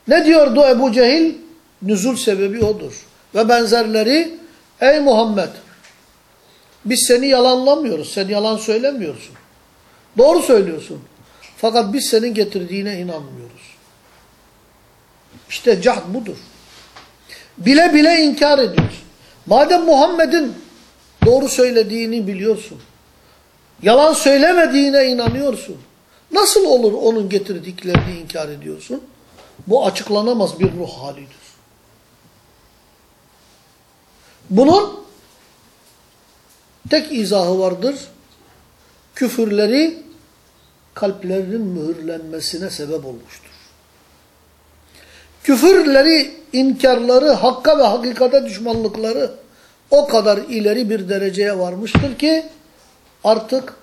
Ne diyordu Ebu Cehil? Nüzul sebebi odur. Ve benzerleri ey Muhammed biz seni yalanlamıyoruz. Sen yalan söylemiyorsun. Doğru söylüyorsun. Fakat biz senin getirdiğine inanmıyoruz. İşte cahd budur. Bile bile inkar ediyorsun. Madem Muhammed'in doğru söylediğini biliyorsun. Yalan söylemediğine inanıyorsun. Nasıl olur onun getirdiklerini inkar ediyorsun? Bu açıklanamaz bir ruh halidir. Bunun tek izahı vardır. Küfürleri kalplerinin mühürlenmesine sebep olmuştur. Küfürleri, inkarları, hakka ve hakikate düşmanlıkları o kadar ileri bir dereceye varmıştır ki artık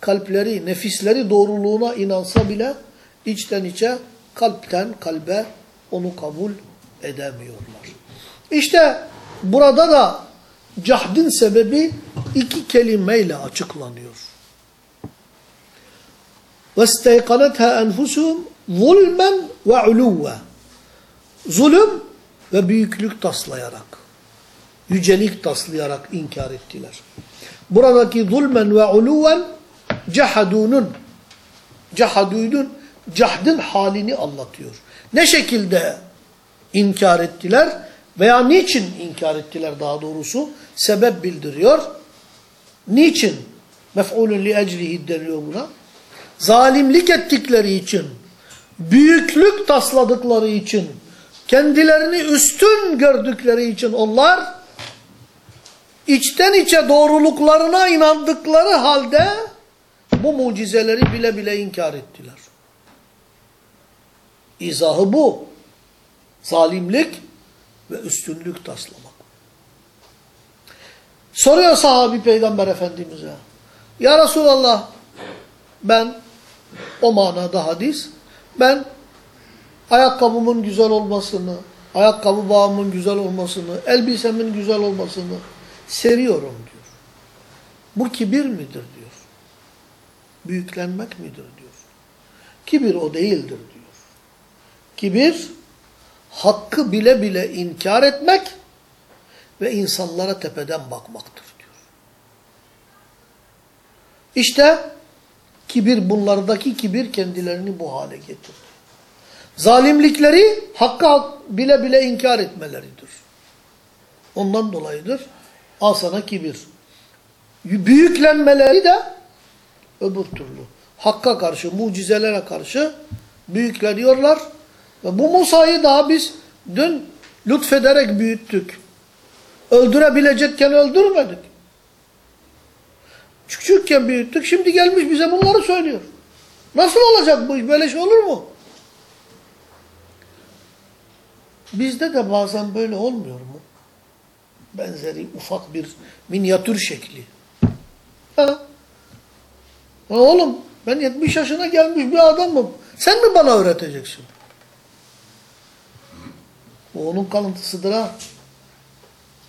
kalpleri, nefisleri doğruluğuna inansa bile içten içe, kalpten kalbe onu kabul edemiyorlar. İşte burada da cahdin sebebi iki kelimeyle açıklanıyor. وَاسْتَيْقَنَتْهَا أَنْفُسُهُمْ ظُلْمًا وَعُلُوًّا Zulüm ve büyüklük taslayarak, yücelik taslayarak inkar ettiler. Buradaki zulmen ve uluven cehadunun, cehadunun, cahdın halini anlatıyor. Ne şekilde inkar ettiler Veya niçin inkar ettiler daha doğrusu sebep bildiriyor. Niçin? Mef'ulün li ecrihi deniyor buna. Zalimlik ettikleri için, büyüklük tasladıkları için, kendilerini üstün gördükleri için onlar içten içe doğruluklarına inandıkları halde bu mucizeleri bile bile inkar ettiler. İzahı bu. Zalimlik ve üstünlük taslamak. Soruyor sahabi peygamber efendimize. Ya Resulallah ben o manada hadis ben ayakkabımın güzel olmasını, ayakkabı bağımın güzel olmasını, elbisemin güzel olmasını seviyorum diyor. Bu kibir midir diyor. Büyüklenmek midir diyor. Kibir o değildir diyor. Kibir hakkı bile bile inkar etmek ve insanlara tepeden bakmaktır diyor. İşte kibir bunlardaki kibir kendilerini bu hale getirdi. Zalimlikleri hakka bile bile inkar etmeleridir. Ondan dolayıdır. Al sana kibir. Büyüklenmeleri de öbür türlü. Hakka karşı, mucizelere karşı büyükleniyorlar. Ve bu Musa'yı daha biz dün lütfederek büyüttük. Öldürebilecekken öldürmedik. Küçükken büyüttük. Şimdi gelmiş bize bunları söylüyor. Nasıl olacak bu iş? Böyle şey olur mu? Bizde de bazen böyle olmuyor mu? Benzeri ufak bir minyatür şekli. Ha? Oğlum ben 70 yaşına gelmiş bir adamım. Sen mi bana öğreteceksin? Bu onun kalıntısıdır ha.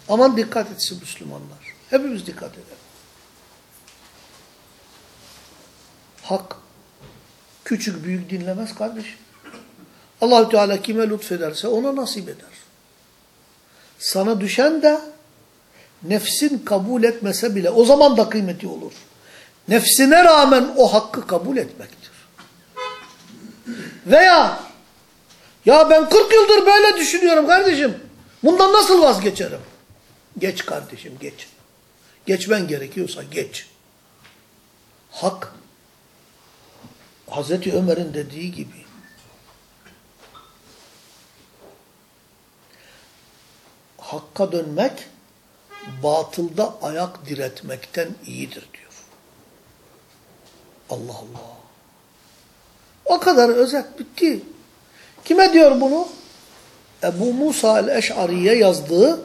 Aman dikkat etsin Müslümanlar. Hepimiz dikkat edelim. Hak küçük büyük dinlemez kardeşim. Allahü Teala kime lütfederse ona nasip eder. Sana düşen de nefsin kabul etmese bile o zaman da kıymeti olur. Nefsine rağmen o hakkı kabul etmektir. Veya ya ben 40 yıldır böyle düşünüyorum kardeşim. Bundan nasıl vazgeçerim? Geç kardeşim geç. Geçmen gerekiyorsa geç. Hak Hazreti Ömer'in dediği gibi hakka dönmek batılda ayak diretmekten iyidir diyor. Allah Allah. O kadar özet bitti. Kime diyor bunu? Ebu Musa el-Eş'ari'ye yazdığı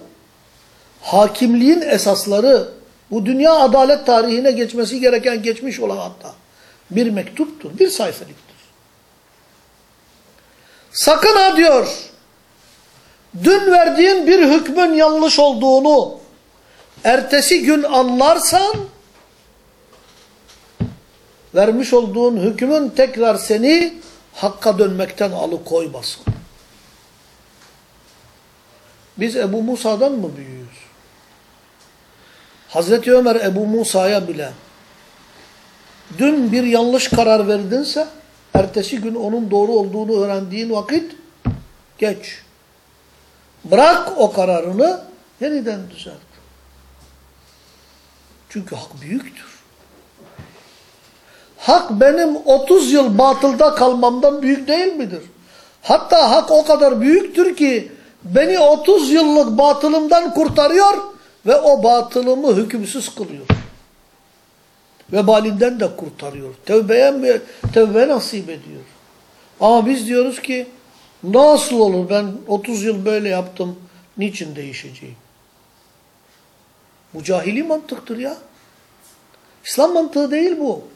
hakimliğin esasları bu dünya adalet tarihine geçmesi gereken geçmiş olan hatta bir mektuptur, bir sayfalıktır. Sakın ha diyor, dün verdiğin bir hükmün yanlış olduğunu ertesi gün anlarsan, vermiş olduğun hükmün tekrar seni hakka dönmekten alıkoymasın. Biz Ebu Musa'dan mı büyüğüz? Hazreti Ömer Ebu Musa'ya bile dün bir yanlış karar verdinse ertesi gün onun doğru olduğunu öğrendiğin vakit geç. Bırak o kararını yeniden düzelt. Çünkü hak büyüktür. Hak benim 30 yıl batılda kalmamdan büyük değil midir? Hatta hak o kadar büyüktür ki beni 30 yıllık batılımdan kurtarıyor ve o batılımı hükümsüz kılıyor. Vebalinden de kurtarıyor. Tevbeye tevbe nasip ediyor. Ama biz diyoruz ki nasıl olur ben 30 yıl böyle yaptım niçin değişeceğim? Bu cahili mantıktır ya. İslam mantığı değil bu.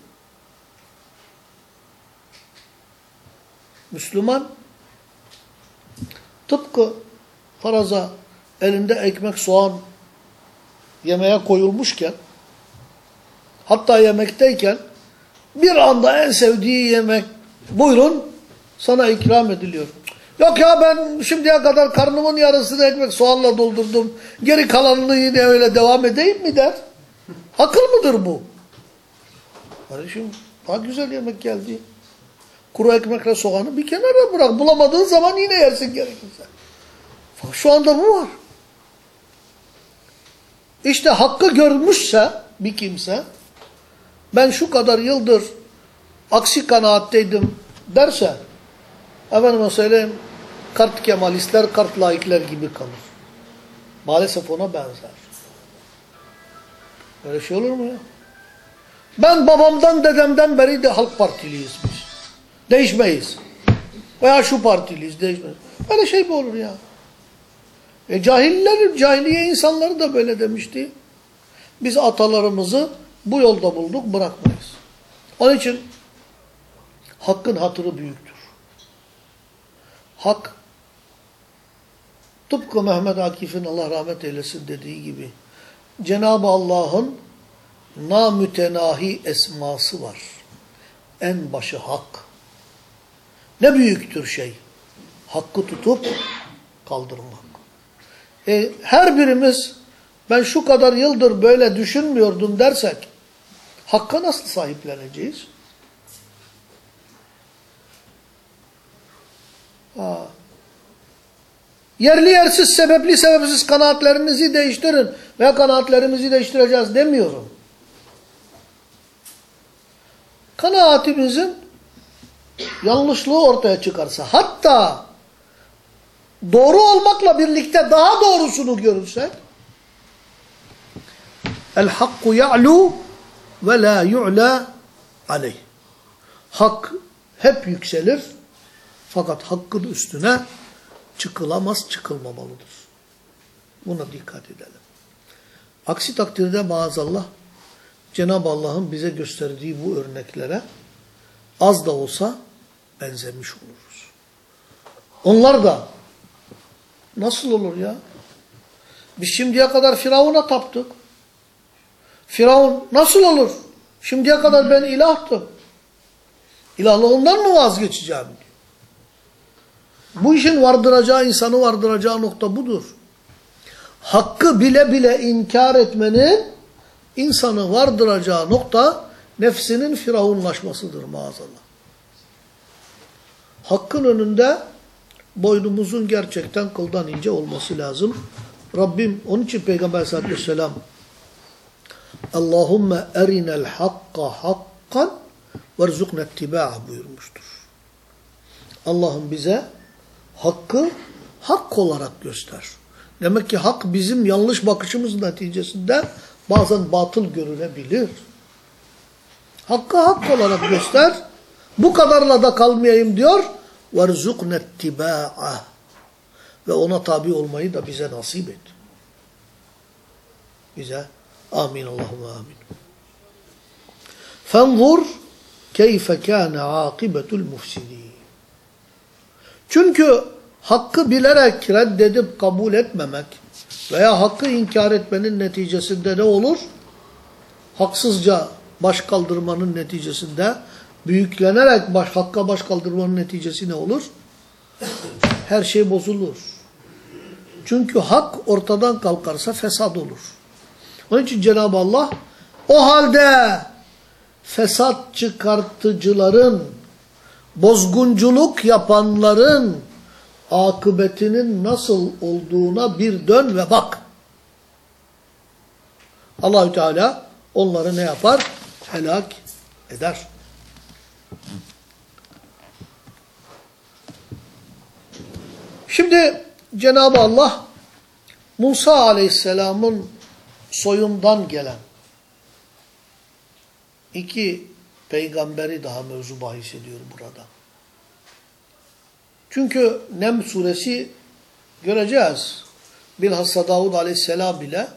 Müslüman tıpkı faraza elinde ekmek soğan yemeğe koyulmuşken hatta yemekteyken bir anda en sevdiği yemek buyurun sana ikram ediliyor. Yok ya ben şimdiye kadar karnımın yarısını ekmek soğanla doldurdum. Geri kalanını yine öyle devam edeyim mi der. Akıl mıdır bu? Kardeşim daha güzel yemek geldi. Kuru ekmekle soğanı bir kenara bırak. Bulamadığın zaman yine yersin gerekirse. Şu anda bu var. İşte hakkı görmüşse bir kimse ben şu kadar yıldır aksi kanaatteydim derse efendime söyleyeyim kart kemalistler, kart laikler gibi kalır. Maalesef ona benzer. Böyle şey olur mu ya? Ben babamdan dedemden beri de Halk Partiliyiz biz. Değişmeyiz. Veya şu partiliyiz değişmeyiz. Böyle şey mi olur ya? E cahiller, cahiliye insanları da böyle demişti. Biz atalarımızı bu yolda bulduk bırakmayız. Onun için hakkın hatırı büyüktür. Hak tıpkı Mehmet Akif'in Allah rahmet eylesin dediği gibi Cenab-ı Allah'ın namütenahi esması var. En başı hak. Ne büyüktür şey. Hakkı tutup kaldırmak. E, her birimiz ben şu kadar yıldır böyle düşünmüyordum dersek hakka nasıl sahipleneceğiz? Ha. Yerli yersiz, sebepli sebepsiz kanaatlerinizi değiştirin veya kanaatlerimizi değiştireceğiz demiyorum. Kanaatimizin yanlışlığı ortaya çıkarsa hatta doğru olmakla birlikte daha doğrusunu görürsek el hakku ya'lu ve la yu'la aleyh. Hak hep yükselir fakat hakkın üstüne çıkılamaz, çıkılmamalıdır. Buna dikkat edelim. Aksi takdirde maazallah Cenab-ı Allah'ın bize gösterdiği bu örneklere az da olsa benzemiş oluruz. Onlar da nasıl olur ya? Biz şimdiye kadar Firavun'a taptık. Firavun nasıl olur? Şimdiye kadar ben ilahtım. İlahlığından mı vazgeçeceğim. Bu işin vardıracağı, insanı vardıracağı nokta budur. Hakkı bile bile inkar etmenin insanı vardıracağı nokta nefsinin firavunlaşmasıdır maazallah. Hakkın önünde boynumuzun gerçekten kıldan ince olması lazım. Rabbim onun için Peygamber aleyhissalatü vesselam Allahümme erinel hakka hakkan verzukne ittiba'ah buyurmuştur. Allah'ım bize hakkı hak olarak göster. Demek ki hak bizim yanlış bakışımız neticesinde bazen batıl görünebilir. Hakkı hak olarak göster. Bu kadarla da kalmayayım diyor. وَرْزُقْنَ اتِّبَاعَهِ Ve ona tabi olmayı da bize nasip et. Bize. Amin. Allahümme amin. فَانْظُرْ كَيْفَ كَانَ عَاقِبَةُ الْمُفْسِدِينَ Çünkü hakkı bilerek reddedip kabul etmemek veya hakkı inkar etmenin neticesinde ne olur? Haksızca baş kaldırmanın neticesinde büyüklenerek baş, hakka baş kaldırmanın neticesi ne olur? Her şey bozulur. Çünkü hak ortadan kalkarsa fesat olur. Onun için Cenab-ı Allah o halde fesat çıkartıcıların, bozgunculuk yapanların akıbetinin nasıl olduğuna bir dön ve bak. Allahü Teala onları ne yapar? Helak eder. Şimdi Cenab-ı Allah Musa Aleyhisselam'ın soyundan gelen iki peygamberi daha mevzu bahis ediyor burada. Çünkü Nem suresi göreceğiz. Bilhassa Davud Aleyhisselam bile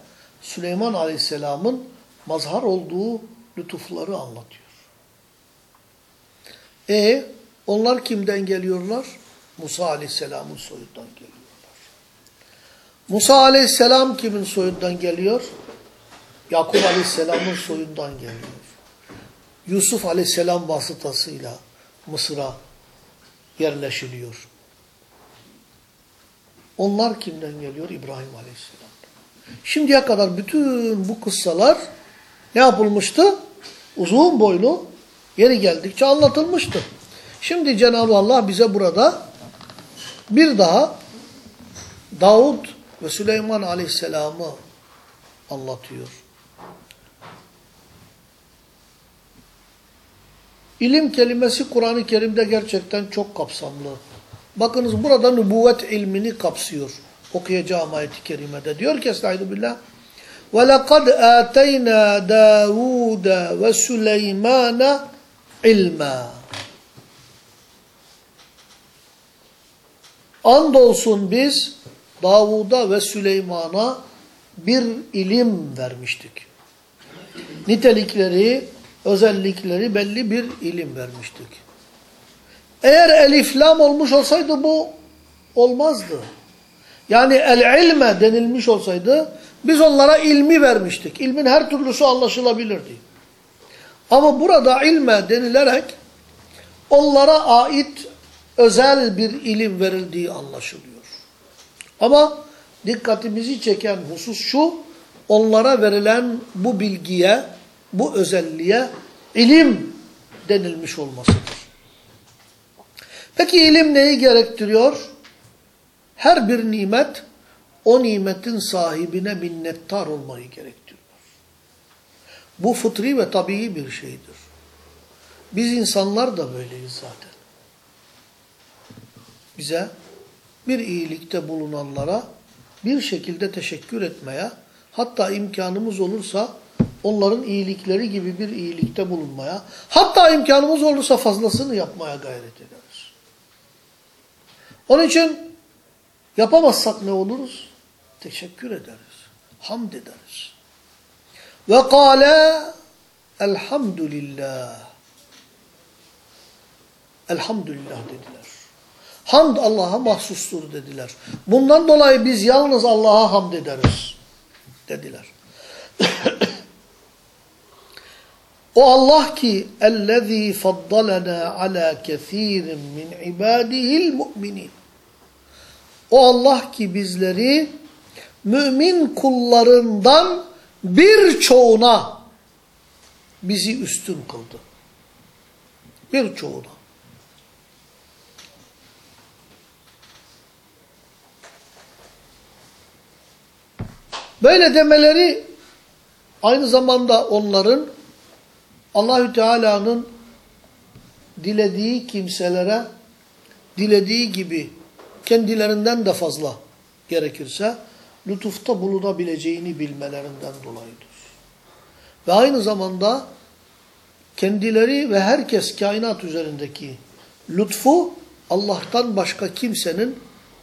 Süleyman Aleyhisselam'ın mazhar olduğu lütufları anlatıyor. E onlar kimden geliyorlar? Musa Aleyhisselam'ın soyundan geliyorlar. Musa Aleyhisselam kimin soyundan geliyor? Yakup Aleyhisselam'ın soyundan geliyor. Yusuf Aleyhisselam vasıtasıyla Mısır'a yerleşiliyor. Onlar kimden geliyor? İbrahim Aleyhisselam. Şimdiye kadar bütün bu kıssalar ne yapılmıştı? Uzun boylu yeri geldikçe anlatılmıştı. Şimdi Cenab-ı Allah bize burada bir daha Davud ve Süleyman Aleyhisselam'ı anlatıyor. İlim kelimesi Kur'an-ı Kerim'de gerçekten çok kapsamlı. Bakınız burada nübüvvet ilmini kapsıyor. Okuyacağım ayet-i kerimede. Diyor ki Estaizu billah. وَلَقَدْ آتَيْنَا دَاوُودَ وَسُلَيْمَانَ ilma. Andolsun biz Davud'a ve Süleyman'a bir ilim vermiştik. Nitelikleri, özellikleri belli bir ilim vermiştik. Eğer elif lam olmuş olsaydı bu olmazdı. Yani el ilme denilmiş olsaydı biz onlara ilmi vermiştik. İlmin her türlüsü anlaşılabilirdi. Ama burada ilme denilerek onlara ait özel bir ilim verildiği anlaşılıyor. Ama dikkatimizi çeken husus şu, onlara verilen bu bilgiye, bu özelliğe ilim denilmiş olmasıdır. Peki ilim neyi gerektiriyor? Her bir nimet o nimetin sahibine minnettar olmayı gerektiriyor. Bu fıtri ve tabii bir şeydir. Biz insanlar da böyleyiz zaten. Bize bir iyilikte bulunanlara bir şekilde teşekkür etmeye, hatta imkanımız olursa onların iyilikleri gibi bir iyilikte bulunmaya, hatta imkanımız olursa fazlasını yapmaya gayret ederiz. Onun için yapamazsak ne oluruz? Teşekkür ederiz. Hamd ederiz. Ve kâle elhamdülillah. Elhamdülillah dediler. Hamd Allah'a mahsustur dediler. Bundan dolayı biz yalnız Allah'a hamd ederiz dediler. o Allah ki ellezî faddalena ala kesirin min ibadihil mu'minin. O Allah ki bizleri mümin kullarından birçoğuna bizi üstün kıldı. Birçoğuna. Böyle demeleri aynı zamanda onların Allahü Teala'nın dilediği kimselere dilediği gibi kendilerinden de fazla gerekirse lütufta bulunabileceğini bilmelerinden dolayıdır. Ve aynı zamanda kendileri ve herkes kainat üzerindeki lütfu Allah'tan başka kimsenin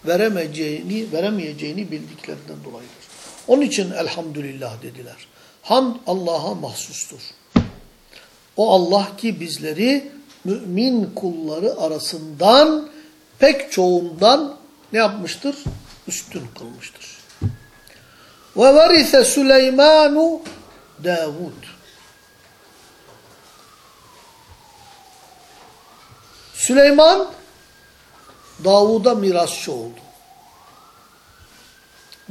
veremeyeceğini, veremeyeceğini bildiklerinden dolayıdır. Onun için elhamdülillah dediler. Hamd Allah'a mahsustur. O Allah ki bizleri mümin kulları arasından pek çoğundan ne yapmıştır? Üstün kılmıştır. Ve verise Süleymanu Davud. Süleyman Davud'a mirasçı oldu.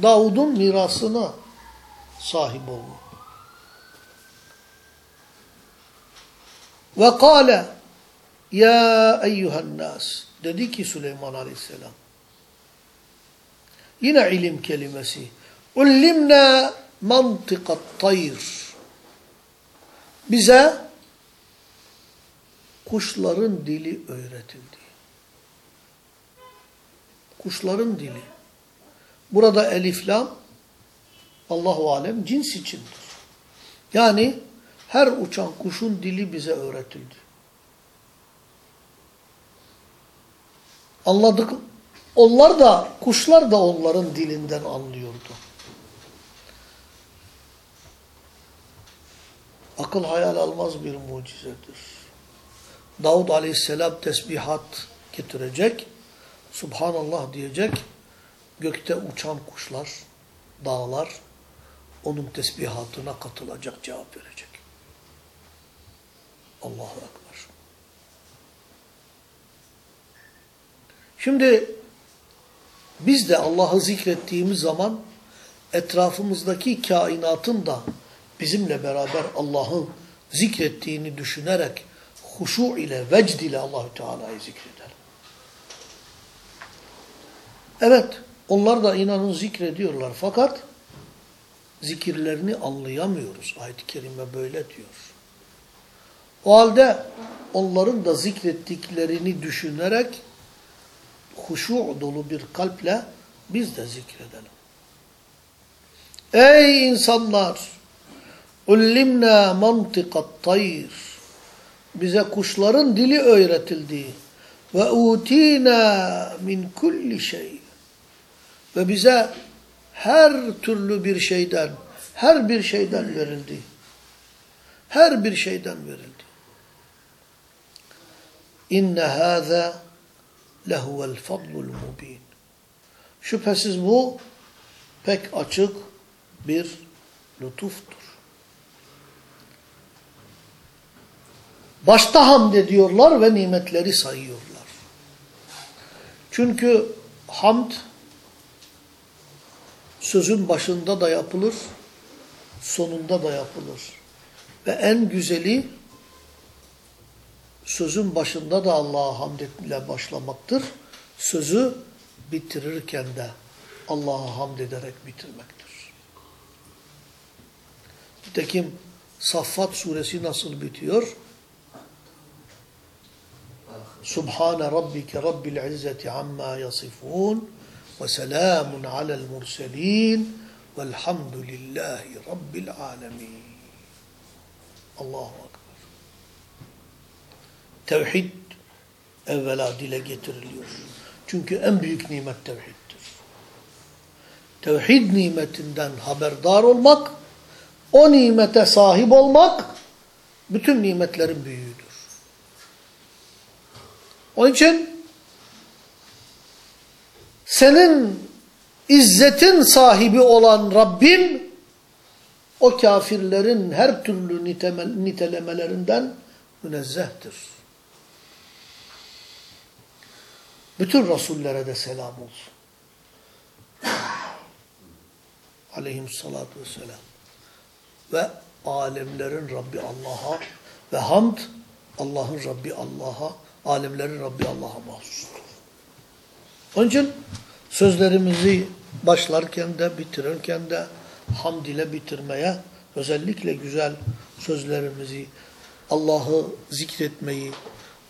Davud'un mirasına sahip oldu. Ve kâle ya eyyühen nas dedi ki Süleyman aleyhisselam yine ilim kelimesi ullimna mantikat tayr bize kuşların dili öğretildi. Kuşların dili. Burada eliflam Allahu alem cins içindir. Yani her uçan kuşun dili bize öğretildi. Anladık. Onlar da, kuşlar da onların dilinden anlıyordu. Akıl hayal almaz bir mucizedir. Davud aleyhisselam tesbihat getirecek. Subhanallah diyecek. Gökte uçan kuşlar, dağlar onun tesbihatına katılacak, cevap verecek. Allahu Ekber. Şimdi biz de Allah'ı zikrettiğimiz zaman etrafımızdaki kainatın da bizimle beraber Allah'ı zikrettiğini düşünerek huşu ile, vecd ile Allahü Teala'yı zikredelim. Evet, onlar da inanın zikrediyorlar fakat zikirlerini anlayamıyoruz. Ayet-i Kerime böyle diyor. O halde onların da zikrettiklerini düşünerek huşu dolu bir kalple biz de zikredelim. Ey insanlar! Ullimna mantikat tayr. Bize kuşların dili öğretildi. Ve utina min kulli şey. Ve bize her türlü bir şeyden, her bir şeyden verildi. Her bir şeyden verildi. İnne hâzâ lehuvel fadlul mubin. Şüphesiz bu pek açık bir lütuftur. Başta hamd ediyorlar ve nimetleri sayıyorlar. Çünkü hamd sözün başında da yapılır, sonunda da yapılır. Ve en güzeli sözün başında da Allah'a hamd ile başlamaktır. Sözü bitirirken de Allah'a hamd ederek bitirmektir. Nitekim Saffat suresi nasıl bitiyor? Subhane rabbike rabbil izzeti amma yasifun ve selamun alel murselin velhamdülillahi rabbil alemin. Allahu Ekber. Tevhid evvela dile getiriliyor. Çünkü en büyük nimet tevhiddir. Tevhid nimetinden haberdar olmak, o nimete sahip olmak, bütün nimetlerin büyüğüdür. Onun için senin izzetin sahibi olan Rabbin o kafirlerin her türlü nitelemelerinden münezzehtir. Bütün Resullere de selam olsun. Aleyhissalatu vesselam. Ve alemlerin Rabbi Allah'a ve hamd Allah'ın Rabbi Allah'a, alemlerin Rabbi Allah'a mahsustur. Onun için sözlerimizi başlarken de bitirirken de hamd ile bitirmeye özellikle güzel sözlerimizi Allah'ı zikretmeyi,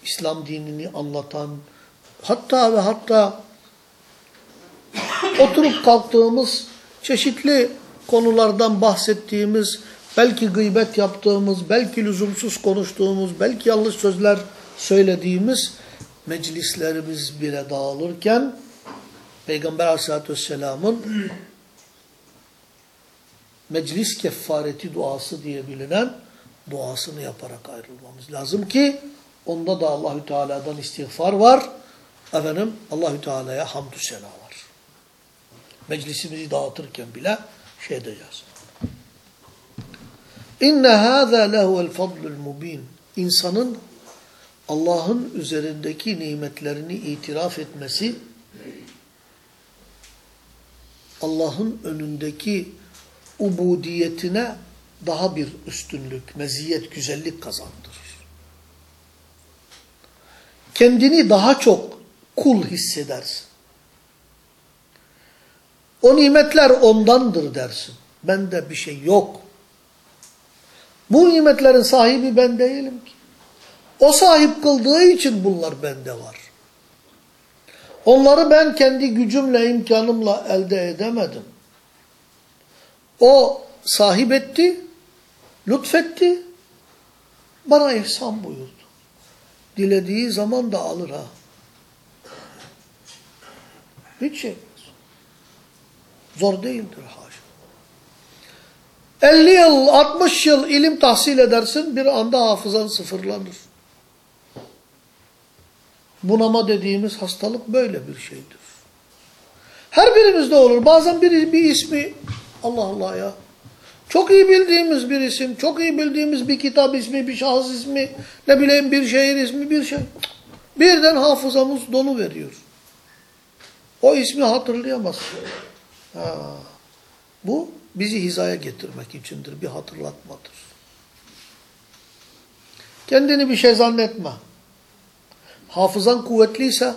İslam dinini anlatan, hatta ve hatta oturup kalktığımız çeşitli konulardan bahsettiğimiz, belki gıybet yaptığımız, belki lüzumsuz konuştuğumuz, belki yanlış sözler söylediğimiz meclislerimiz bile dağılırken Peygamber aleyhissalatü vesselamın meclis kefareti duası diye bilinen duasını yaparak ayrılmamız lazım ki onda da Allahü Teala'dan istiğfar var. Efendim Allahü Teala'ya hamdü sena var. Meclisimizi dağıtırken bile şey edeceğiz. İnne hâzâ lehuvel fadlul mubin. İnsanın Allah'ın üzerindeki nimetlerini itiraf etmesi Allah'ın önündeki ubudiyetine daha bir üstünlük, meziyet, güzellik kazandırır. Kendini daha çok kul hissedersin. O nimetler ondandır dersin. Bende bir şey yok. Bu nimetlerin sahibi ben değilim ki. O sahip kıldığı için bunlar bende var. Onları ben kendi gücümle, imkanımla elde edemedim. O sahip etti, lütfetti, bana ihsan buyurdu. Dilediği zaman da alır ha. Hiç şey. Zor değildir haşa. 50 yıl, 60 yıl ilim tahsil edersin, bir anda hafızan sıfırlanır. Bunama dediğimiz hastalık böyle bir şeydir. Her birimizde olur. Bazen bir, bir ismi, Allah Allah ya, çok iyi bildiğimiz bir isim, çok iyi bildiğimiz bir kitap ismi, bir şahıs ismi, ne bileyim bir şehir ismi, bir şey. Birden hafızamız dolu veriyor. O ismi hatırlayamazsın. Ha. Bu bizi hizaya getirmek içindir, bir hatırlatmadır. Kendini bir şey zannetme. Hafızan kuvvetliyse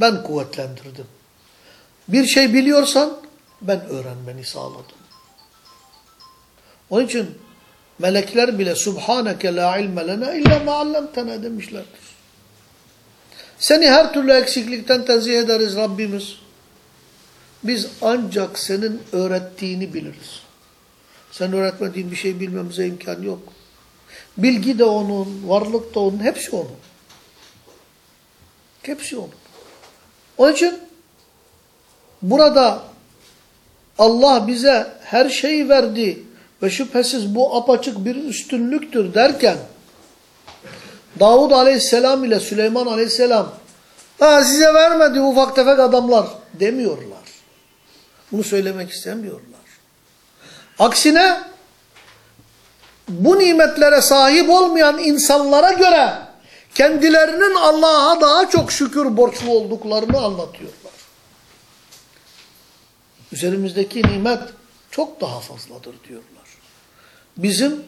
ben kuvvetlendirdim. Bir şey biliyorsan ben öğrenmeni sağladım. Onun için melekler bile Subhaneke la ilme lena illa ma allamtena demişlerdir. Seni her türlü eksiklikten tenzih ederiz Rabbimiz. Biz ancak senin öğrettiğini biliriz. Sen öğretmediğin bir şey bilmemize imkan yok. Bilgi de onun, varlık da onun, hepsi onun. Hepsi onun. Onun için burada Allah bize her şeyi verdi ve şüphesiz bu apaçık bir üstünlüktür derken Davud aleyhisselam ile Süleyman aleyhisselam ha, size vermedi ufak tefek adamlar demiyorlar. Bunu söylemek istemiyorlar. Aksine bu nimetlere sahip olmayan insanlara göre kendilerinin Allah'a daha çok şükür borçlu olduklarını anlatıyorlar. Üzerimizdeki nimet çok daha fazladır diyorlar. Bizim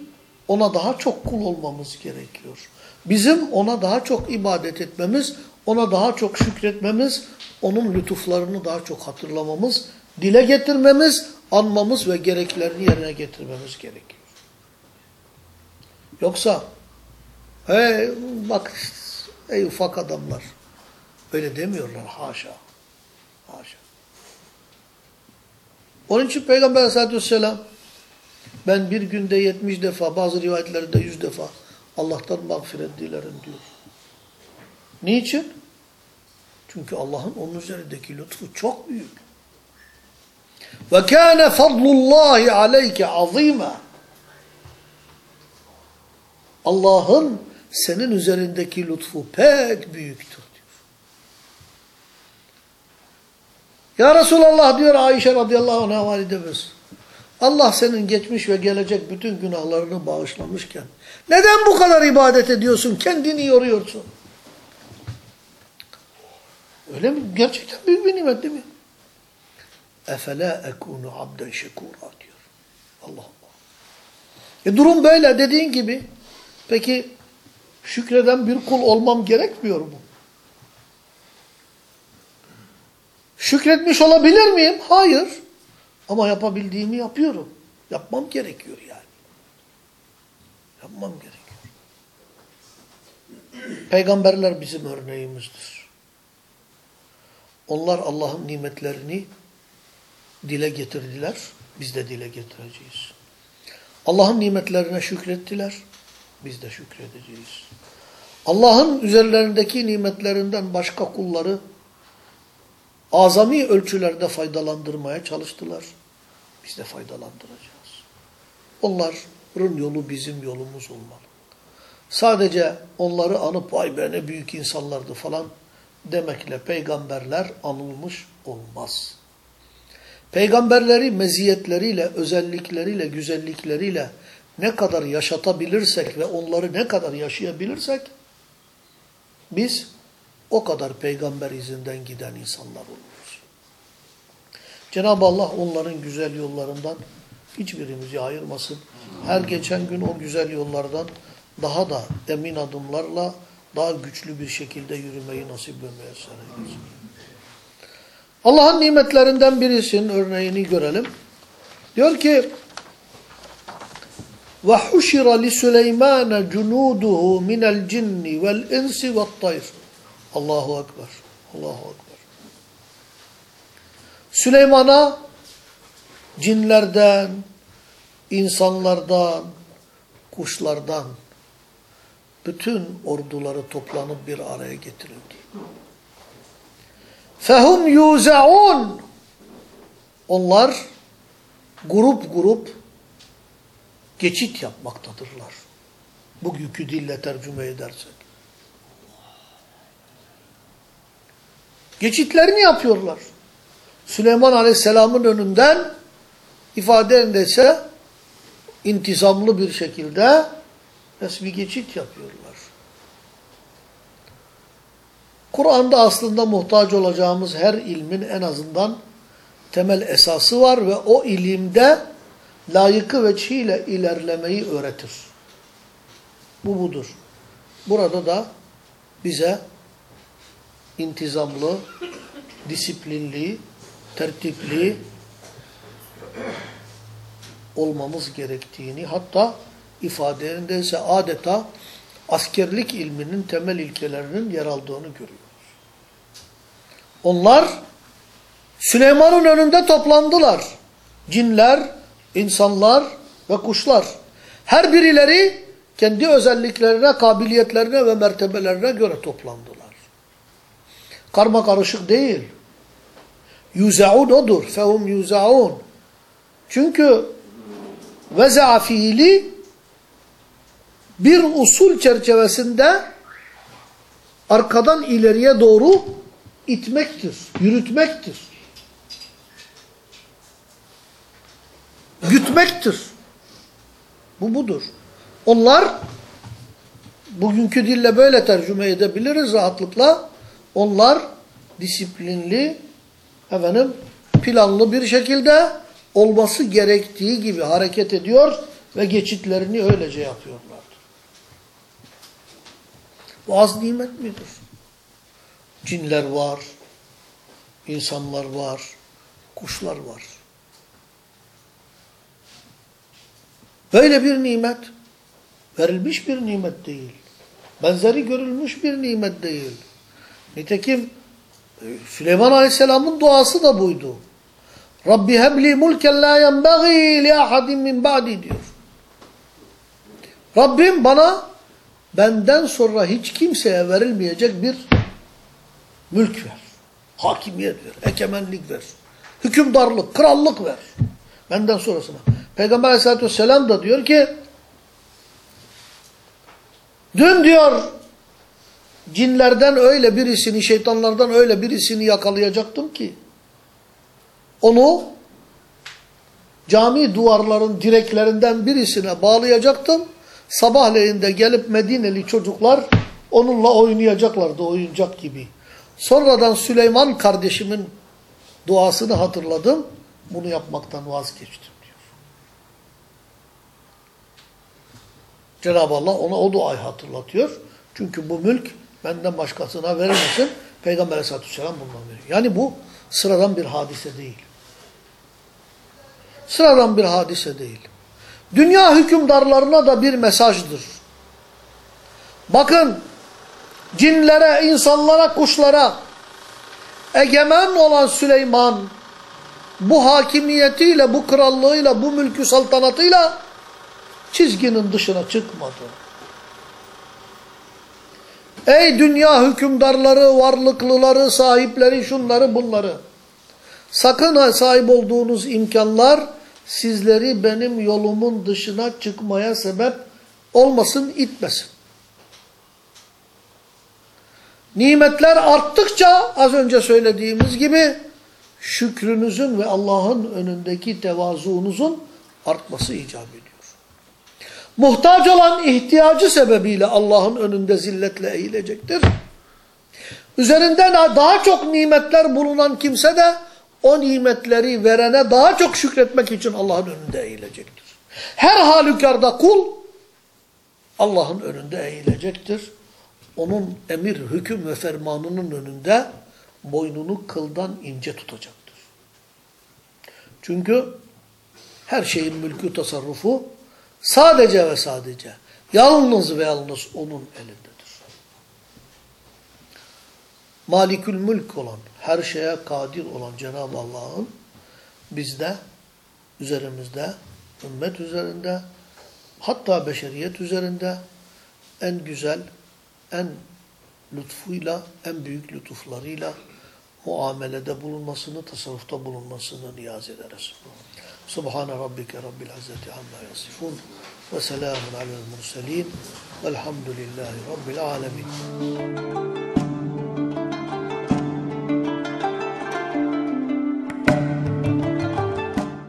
ona daha çok kul olmamız gerekiyor. Bizim ona daha çok ibadet etmemiz, ona daha çok şükretmemiz, onun lütuflarını daha çok hatırlamamız, dile getirmemiz, anmamız ve gereklerini yerine getirmemiz gerekiyor. Yoksa hey bak ey ufak adamlar öyle demiyorlar haşa. Haşa. Onun için Peygamber aleyhissalatü vesselam ben bir günde 70 defa bazı rivayetlerde 100 defa Allah'tan mağfiret dilerim diyor. Niçin? Çünkü Allah'ın onun üzerindeki lütfu çok büyük. Ve kâne fadlullahi aleyke azîmâ. Allah'ın senin üzerindeki lütfu pek büyüktür diyor. Ya Resulallah diyor Ayşe radıyallahu anh'a validemiz. Allah senin geçmiş ve gelecek bütün günahlarını bağışlamışken neden bu kadar ibadet ediyorsun? Kendini yoruyorsun. Öyle mi? Gerçekten büyük bir nimet değil mi? Efela ekunu abden şekura diyor. Allah Allah. E durum böyle dediğin gibi. Peki şükreden bir kul olmam gerekmiyor mu? Şükretmiş olabilir miyim? Hayır. Ama yapabildiğimi yapıyorum. Yapmam gerekiyor yani. Yapmam gerekiyor. Peygamberler bizim örneğimizdir. Onlar Allah'ın nimetlerini dile getirdiler. Biz de dile getireceğiz. Allah'ın nimetlerine şükrettiler. Biz de şükredeceğiz. Allah'ın üzerlerindeki nimetlerinden başka kulları azami ölçülerde faydalandırmaya çalıştılar. Biz de faydalandıracağız. Onların yolu bizim yolumuz olmalı. Sadece onları anıp vay be ne büyük insanlardı falan demekle peygamberler anılmış olmaz. Peygamberleri meziyetleriyle, özellikleriyle, güzellikleriyle ne kadar yaşatabilirsek ve onları ne kadar yaşayabilirsek biz o kadar peygamber izinden giden insanlar oluruz. Cenab-ı Allah onların güzel yollarından hiçbirimizi ayırmasın. Her geçen gün o güzel yollardan daha da emin adımlarla daha güçlü bir şekilde yürümeyi nasip ve müyesser. Allah'ın nimetlerinden birisinin örneğini görelim. Diyor ki وَحُشِرَ لِسُلَيْمَانَ جُنُودُهُ مِنَ الْجِنِّ وَالْاِنْسِ وَالطَّيْرِ Allahu Ekber. Allahu Ekber. Süleyman'a cinlerden, insanlardan, kuşlardan bütün orduları toplanıp bir araya getirildi. Fehum yuzaun. Onlar grup grup geçit yapmaktadırlar. Bugünkü dille tercüme edersek. Geçitlerini yapıyorlar. Süleyman Aleyhisselam'ın önünden ifade edilse intizamlı bir şekilde resmi geçit yapıyorlar. Kur'an'da aslında muhtaç olacağımız her ilmin en azından temel esası var ve o ilimde layıkı veçhiyle ilerlemeyi öğretir. Bu budur. Burada da bize intizamlı, disiplinli, tertipli olmamız gerektiğini hatta ifadelerinde ise adeta askerlik ilminin temel ilkelerinin yer aldığını görüyoruz. Onlar Süleyman'ın önünde toplandılar. Cinler, insanlar ve kuşlar. Her birileri kendi özelliklerine, kabiliyetlerine ve mertebelerine göre toplandılar. Karma karışık değil. Yuzaun odur. Fehum yuzaun. Çünkü veza'a fiili bir usul çerçevesinde arkadan ileriye doğru itmektir, yürütmektir. Gütmektir. Bu budur. Onlar bugünkü dille böyle tercüme edebiliriz rahatlıkla. Onlar disiplinli, efendim planlı bir şekilde olması gerektiği gibi hareket ediyor ve geçitlerini öylece yapıyorlardı. Bu az nimet midir? Cinler var, insanlar var, kuşlar var. Böyle bir nimet verilmiş bir nimet değil. Benzeri görülmüş bir nimet değil. Nitekim Süleyman Aleyhisselam'ın duası da buydu. Rabbi hebli mulken la yenbaghi li ahadin min ba'di diyor. Rabbim bana benden sonra hiç kimseye verilmeyecek bir mülk ver. Hakimiyet ver, ekemenlik ver. Hükümdarlık, krallık ver. Benden sonrasına. Peygamber aleyhissalatü vesselam da diyor ki dün diyor cinlerden öyle birisini, şeytanlardan öyle birisini yakalayacaktım ki onu cami duvarların direklerinden birisine bağlayacaktım. Sabahleyin de gelip Medineli çocuklar onunla oynayacaklardı oyuncak gibi. Sonradan Süleyman kardeşimin duasını hatırladım. Bunu yapmaktan vazgeçtim diyor. Cenab-ı Allah ona o duayı hatırlatıyor. Çünkü bu mülk benden başkasına verilmesin. Peygamber aleyhissalatü vesselam bundan veriyor. Yani bu sıradan bir hadise değil. Sıradan bir hadise değil. Dünya hükümdarlarına da bir mesajdır. Bakın cinlere, insanlara, kuşlara egemen olan Süleyman bu hakimiyetiyle, bu krallığıyla, bu mülkü saltanatıyla çizginin dışına çıkmadı. Ey dünya hükümdarları, varlıklıları, sahipleri, şunları bunları. Sakın sahip olduğunuz imkanlar sizleri benim yolumun dışına çıkmaya sebep olmasın, itmesin. Nimetler arttıkça az önce söylediğimiz gibi şükrünüzün ve Allah'ın önündeki tevazuunuzun artması icap ediyor. Muhtaç olan ihtiyacı sebebiyle Allah'ın önünde zilletle eğilecektir. Üzerinde daha çok nimetler bulunan kimse de o nimetleri verene daha çok şükretmek için Allah'ın önünde eğilecektir. Her halükarda kul Allah'ın önünde eğilecektir. Onun emir, hüküm ve fermanının önünde boynunu kıldan ince tutacaktır. Çünkü her şeyin mülkü tasarrufu sadece ve sadece yalnız ve yalnız onun elindedir. Malikül mülk olan, her şeye kadir olan Cenab-ı Allah'ın bizde, üzerimizde, ümmet üzerinde, hatta beşeriyet üzerinde en güzel, en lütfuyla, en büyük lütuflarıyla muamelede bulunmasını, tasarrufta bulunmasını niyaz ederiz. Subhane rabbike rabbil izzeti amma yasifun ve selamun alel murselin velhamdülillahi rabbil alemin.